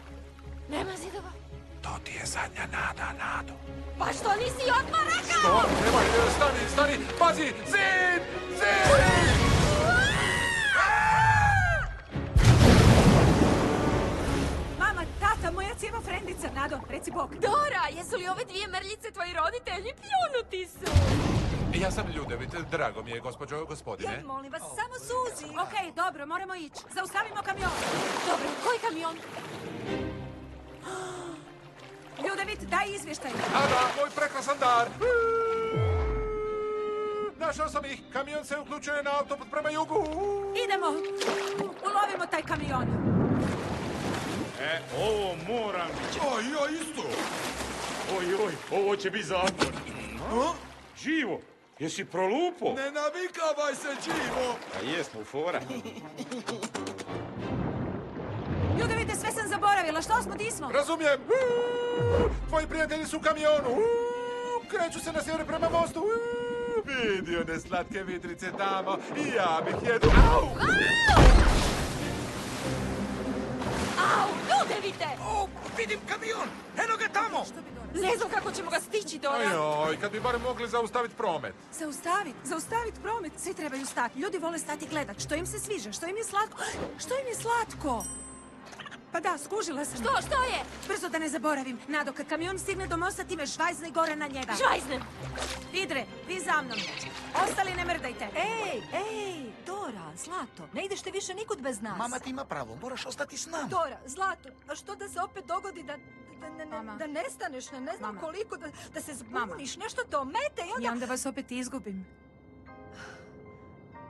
Nema zidova. To ti je zadnja nada, Nado. Pa što nisi odmah rekao? Što? Nemoj, stani, stani, pazi! Zid! Zid! Frendica. Nado, reci bok. Dora, jesu li ove dvije mrljice tvoji roditelji? Pljunuti su. Ja sam Ljudevit, drago mi je, gospođo, gospodine. Ja, molim vas, samo suzi. Okej, dobro, moramo ići. Zaustavimo kamion. Dobro, koji kamion? [GASPS] Ljudevit, daj izvještaj. Nada, moj prekrasan dar! Našao sam ih, kamion se uključuje na autoput prema jugu. Idemo. Ulovimo taj kamion. E, ovo moram... O, ja isto. Oj, oj, ovo će biti zatvor. Živo, jesi prolupo? Ne navikavaj se, Čivo. A jesmo, fora. Ljudevite, sve sam zaboravila. Što smo, di smo? Razumijem. Uuu, Tvoji prijatelji su u kamionu. Uuu, Kreću se na sjever prema mostu. Uuu, Vidi one slatke vidrice tamo. I ja bih jedu. Au! Au, Ljudevite! O, vidim kamion! Eno ga tamo! Ne znam kako ćemo ga stići, Dora. Ajoj, kad bi barem mogli zaustaviti promet. Zaustavit, zaustavit promet. Svi trebaju stati. Ljudi vole stati gledat. Što im se sviđa, što im je slatko. Što im je slatko? Pa da, skužila sam. Što, što je? Brzo da ne zaboravim. Nado, kad kamion stigne do mosta, ti me žvajzne gore na njega. Žvajznem. Idre, vi za mnom. Ostali ne mrdajte. Ej, ej, Dora, Zlato, ne ideš ti više nikud bez nas. Mama ti ima pravo, moraš ostati s nama. Dora, Zlato, a što da se opet dogodi da, da, da, Mama. da nestaneš, ne, ne znam Mama. koliko, da, da se zbuniš, nešto te omete i onda... I onda vas opet izgubim.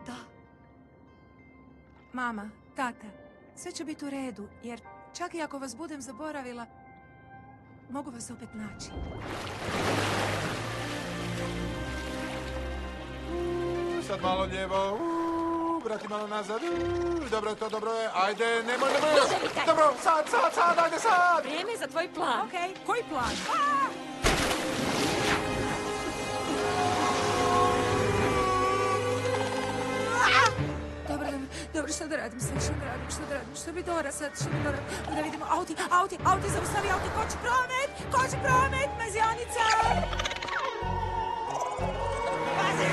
Da. Mama, tata, sve će biti u redu, jer čak i ako vas budem zaboravila, mogu vas opet naći. Sad malo lijevo. Uuu, Vrati malo nazad. Uuu, Dobro je to, dobro je. Ajde, nemoj, nemoj! Dobro, sad, sad, sad, ajde sad. Vrijeme za tvoj plan. Okej, koji plan? Dobro, Dobro, šta da radim sad, šta da radim, šta da radim, šta bi Dora sad, šta bi Dora, da vidimo, auti, auti, auti, zaustavi ko će promet, koči promet, mazionica! Pazi!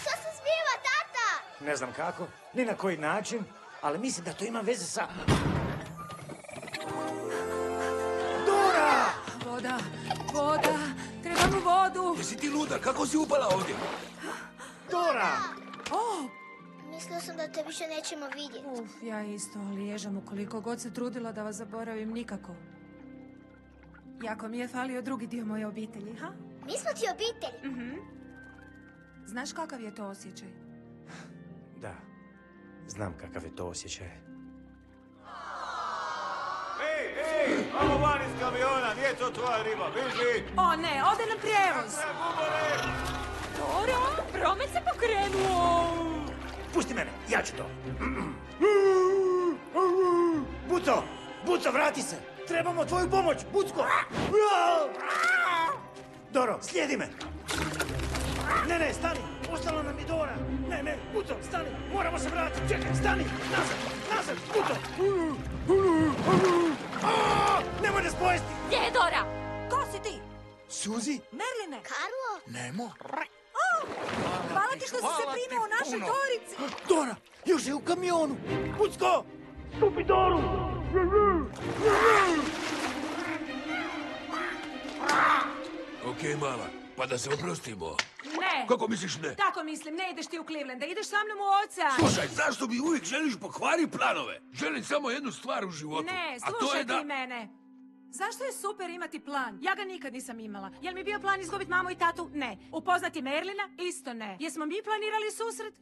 Što se zbiva, tata? Ne znam kako, ni na koji način, ali mislim da to ima veze sa... Voda, voda, trebamo vodu. Jesi ti luda? Kako si upala ovdje? Dora! O, Mislio sam da te više nećemo vidjeti. uf, ja isto liježam ukoliko god se trudila da vas zaboravim nikako. Jako mi je falio drugi dio moje obitelji, ha? Mi smo ti obitelj. Mhm. Znaš kakav je to osjećaj? Da, znam kakav je to osjećaj. Ej, malo van iz kamiona, nije to tvoja riba, biži! O ne, ode na prijevoz! Dora, promet se pokrenuo. Pusti mene, ja ću to. Buco, Buco, vrati se. Trebamo tvoju pomoć, Bucko. Doro, slijedi me. Ne, ne, stani. Ostala nam je Dora. Ne, ne, Buco, stani. Moramo se vratiti. Čekaj, stani. Nazad, nazad, Buco. A, Nemoj nas pojesti. Gdje je Dora? Ko si ti? Suzi? Merline! Karlo? Nemo. Hvala ti što si se primao u našoj. Dorici. Dora, još je u kamionu. Bucko, stupi Doru. Okej, mala, pa da se oprostimo. Ne. Kako misliš ne? Tako mislim, ne ideš ti u Cleveland, da ideš sa mnom u ocean. Slušaj, zašto mi uvijek želiš pokvari planove? Želim samo jednu stvar u životu. Ne, a to slušaj je da... ti mene. Zašto je super imati plan? Ja ga nikad nisam imala. Jel mi bio plan izgubiti mamu i tatu? Ne. Upoznati Merlina? Isto ne. Jesmo mi planirali susret?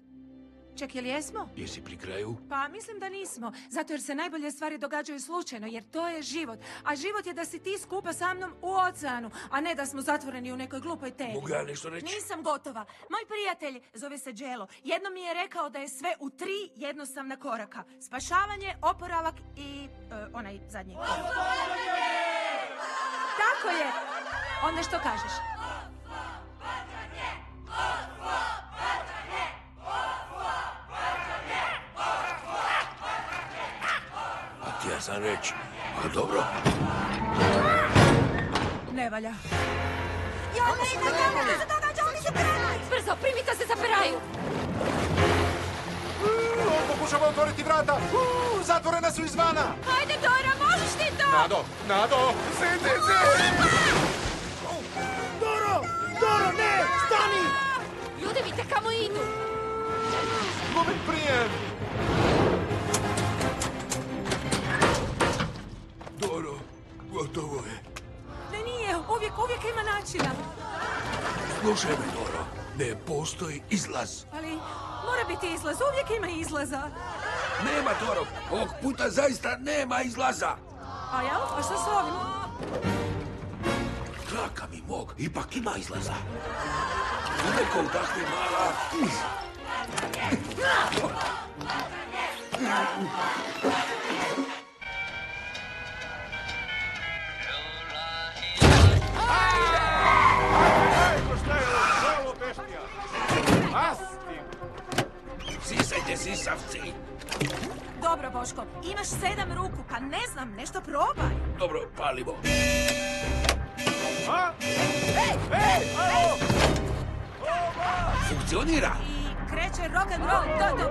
Ček, jel jesmo? Jesi pri kraju? Pa mislim da nismo, zato jer se najbolje stvari događaju slučajno, jer to je život. A život je da si ti skupa sa mnom u oceanu, a ne da smo zatvoreni u nekoj glupoj temi. Mogu ja nešto reći? Nisam gotova. Moj prijatelj zove se Đelo. Jedno mi je rekao da je sve u tri jednostavna koraka. Spašavanje, oporavak i e, onaj zadnji. Tako je. Onda što kažeš? Ja sam reći. A dobro. Ne valja. Ja ne idem tamo što se događa, oni se prave. Brzo, primite se za peraju. On pokušava otvoriti vrata. Uuu, zatvorena su izvana. Hajde, Dora, možeš ti to! Nado, Nado, sidi, sidi. Doro, Doro, ne, stani. Ljudi, vidite kamo idu. Gubim prijem. Doro, gotovo je. Ne, nije, uvijek, uvijek ima načina. Slušaj me, Doro. Ne postoji izlaz. Ali mora biti izlaz, uvijek ima izlaza. Nema, Doro. Ovog puta zaista nema izlaza. A ja? A što s ovim? Traka mi mog. Ipak ima izlaza. Duboko udahni mala. Sisajte sisavci. Dobro, Boško, imaš sedam ruku, pa ne znam, nešto probaj. Dobro, palimo. Funkcionira. Kreće rock and roll, to je to.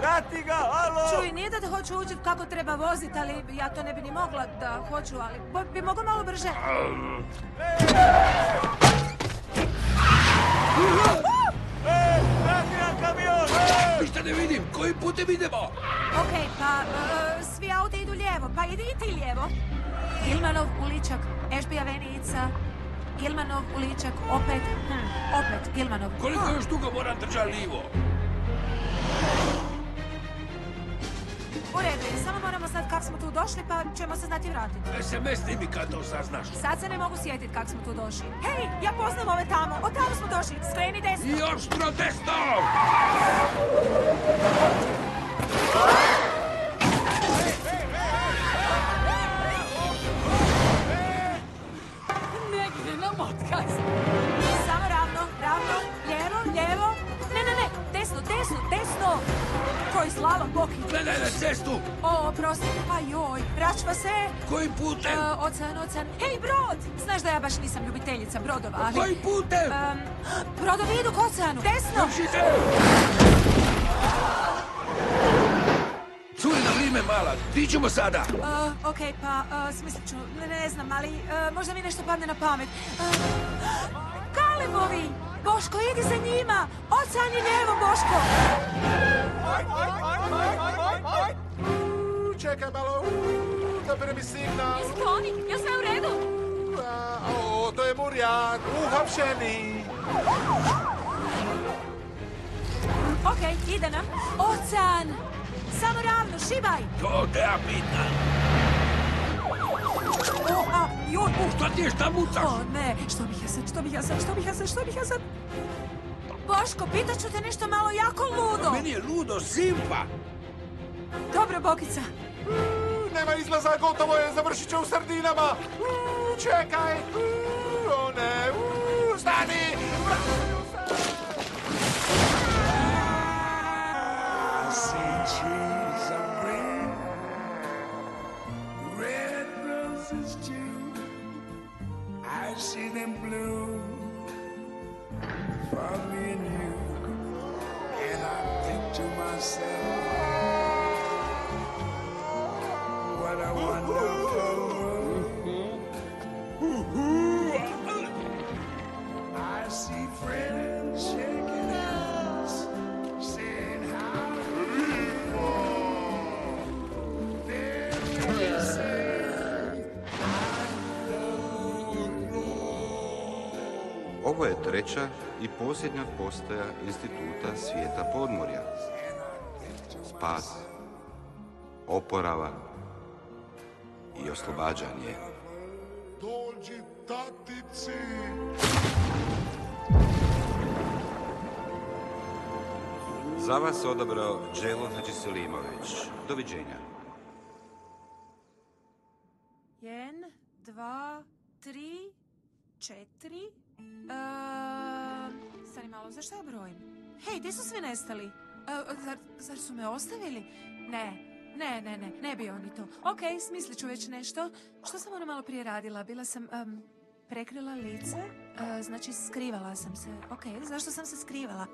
Vrati ga, alo! Čuj, nije da te hoću učit kako treba vozit, ali ja to ne bi ni mogla da hoću, ali bi mogao malo brže. Vrati nam kamion! Ništa ne vidim. Kojim putem idemo? Okej, pa e, svi auti idu lijevo, pa idi i ti lijevo. Gilmanov uličak, Ešbija Venica, Gilmanov uličak, opet, hm, opet Gilmanov. Koliko još dugo moram držati livo? U redu samo moramo znati kako smo tu došli, pa ćemo se znati vratiti. SMS mi kad to saznaš. Sad se ne mogu sjetiti kako smo tu došli. Hej, ja poznam ove tamo, od tamo smo došli, skreni desno. I oštro desno! Motkaz. Samo ravno, ravno, lijevo, lijevo. Ne, ne, ne, desno, desno, desno. Joj, slalom, Boki. Gledaj na cestu! O, prosti, pa joj, račva se. Kojim putem? E, ocean, ocean. Hej, brod! Znaš da ja baš nisam ljubiteljica brodova, ali... Kojim putem? Em, [GASPS] brodovi idu k oceanu, desno! Curi na vrijeme, mala. Di ćemo sada? Uh, ok, pa uh, smislit ću, ne, ne znam, ali uh, možda mi nešto padne na pamet. Uh, Kalebovi! Boško, idi za njima! Ocean je lijevo, Boško! Čekaj malo, zapere mi signal. Jesi to oni? Jel sve u redu? A, O, to je Murjan, uhapšeni. Ok, ide nam. Ocean! Samo ravno, šibaj! To te ja pitan. O, a, joj, u. Šta ti je, šta mucaš? O, ne, što bih ja sad, što bih ja sad, što bih ja sad, što bih ja sad? Boško, pitaću te nešto malo jako ludo. Meni je ludo simpa. Dobro, Bokica. Nema izlaza, gotovo je, završit će u sardinama. Čekaj, o ne, stani! I see trees of green, red roses too. I see them bloom for me and you. And I think to myself, Ovo je treća i posljednja postaja Instituta svijeta podmorja. Spas, oporava i oslobađanje. Dođi, tatici! Za vas odabrao Đelo Hadžiselimović. Doviđenja. Jen, dva, tri, četiri. Ehm, stani malo, zašto ja brojim? Hej, gdje su svi nestali? E, zar, zar su me ostavili? Ne, ne, ne, ne, ne bi oni to. Ok, smislit ću već nešto. Što sam ono malo prije radila? Bila sam em, prekrila lice, e, znači skrivala sam se. Ok, zašto sam se skrivala?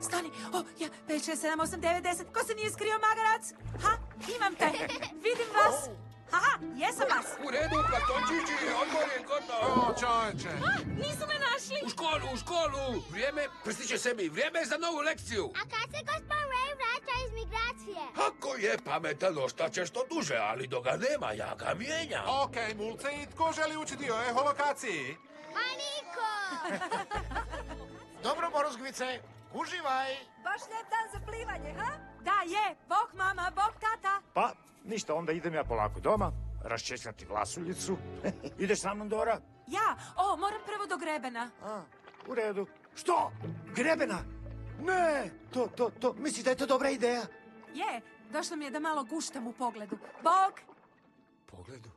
Stani, o, ja, 5, 6, 7, 8, 9, 10, ko se nije skrio magarac? Ha, imam te, [LAUGHS] vidim vas. Aha, jesam vas. U redu, platončići, odmor je gotovo. O, čovječe. Nisu me našli! U školu, u školu! Vrijeme, prstiće sebi, vrijeme je za novu lekciju. A kad se gospod Ray vraća iz migracije? Ako je pametan, ostaće što duže, ali dok ga nema, ja ga mijenjam. Okej, mulce, i tko želi učiti o eholokaciji? Pa niko! [LAUGHS] Dobro, Morozgvice, uživaj. Baš lijep dan za plivanje, ha? Da, je. Bog mama, bog tata. Pa, ništa, onda idem ja polako doma, raščešljati vlasuljicu. [LAUGHS] Ideš sa mnom, Dora? Ja, o, moram prvo do grebena. A, u redu. Što? Grebena? Ne, to, to, to, misliš da je to dobra ideja? Je, došlo mi je da malo guštam u pogledu. Bog! Pogledu?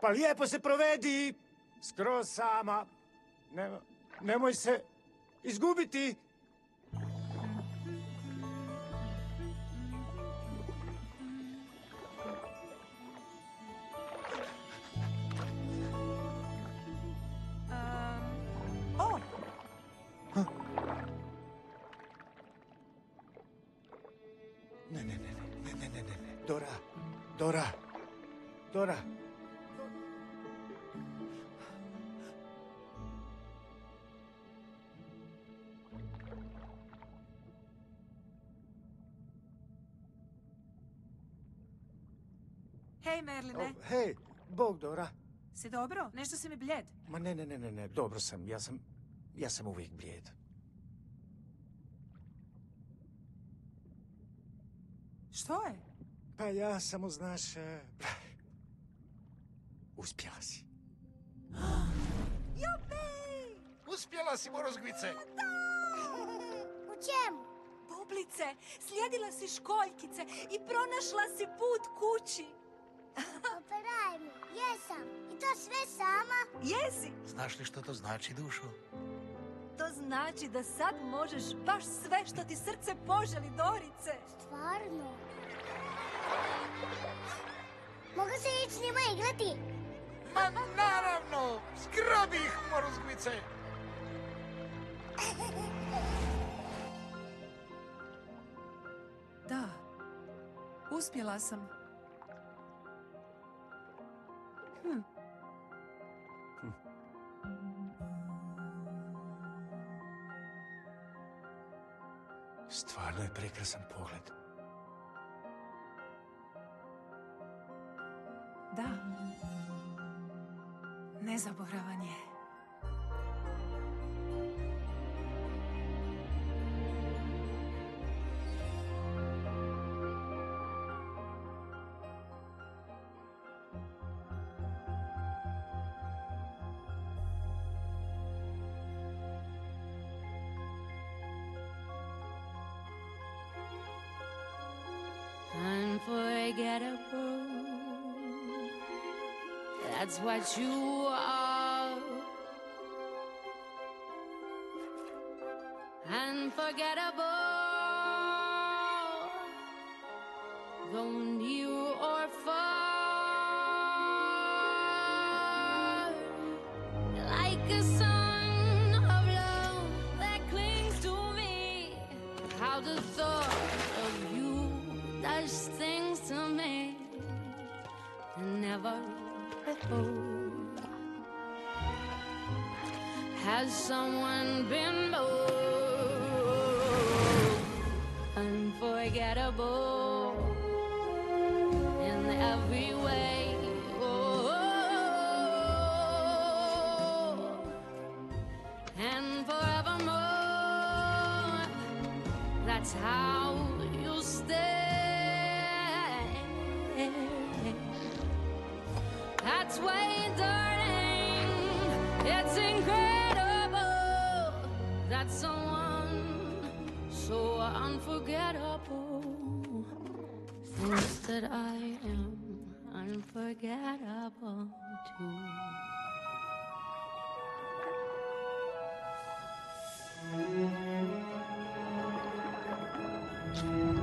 Pa lijepo se provedi, skroz sama. Nemo- nemoj se izgubiti. Hej Merline, O, hej, Bog, Dora. si dobro? Nešto si mi bljed. Ma ne, ne, ne, ne, ne, dobro sam, ja sam, ja sam uvijek blijed. Što je? Pa ja samo, znaš, e, uspjela si. [GASPS] Uspjela si, Morozgvice. U čemu? Bublice, slijedila si školjkice i pronašla si put kući. Operajmo, jesam. I to sve sama? Jesi. Znaš li što to znači, dušo? to znači da sad možeš baš sve što ti srce poželi, Dorice. Stvarno? Mogu se ići s njima igrati? Ma naravno, zgrabi ih, morozgvice. Da, uspjela sam. Hm. Stvarno je prekrasan pogled. Da. Nezaboravan je. That's what you are. Unforgettable. Though near or far. Like a song has someone been more unforgettable in every way. Oh, and forevermore. That's how you stay. That's way, darling. It's incredible that someone so unforgettable thinks that I am unforgettable too. unforgettable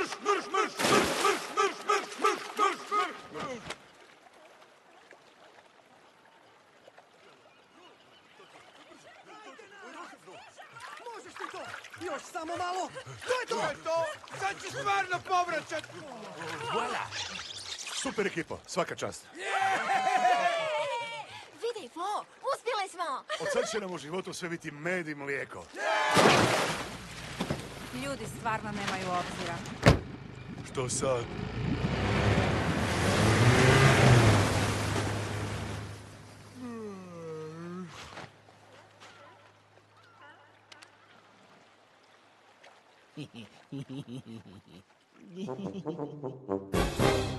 Mrš, mrš, mrš, mrš, mrš, mrš, mrš, mrš, mrš, mrš, mrš. Možeš ti to! Još samo malo! To je to! To je to! Sad ću stvarno povraćat! Hvala! Super ekipa, svaka čast. Vidi, Flo, uspjeli smo! Od sad će nam u životu sve biti med i mlijeko. Ljudi stvarno nemaju obzira. Što sad? [LAUGHS]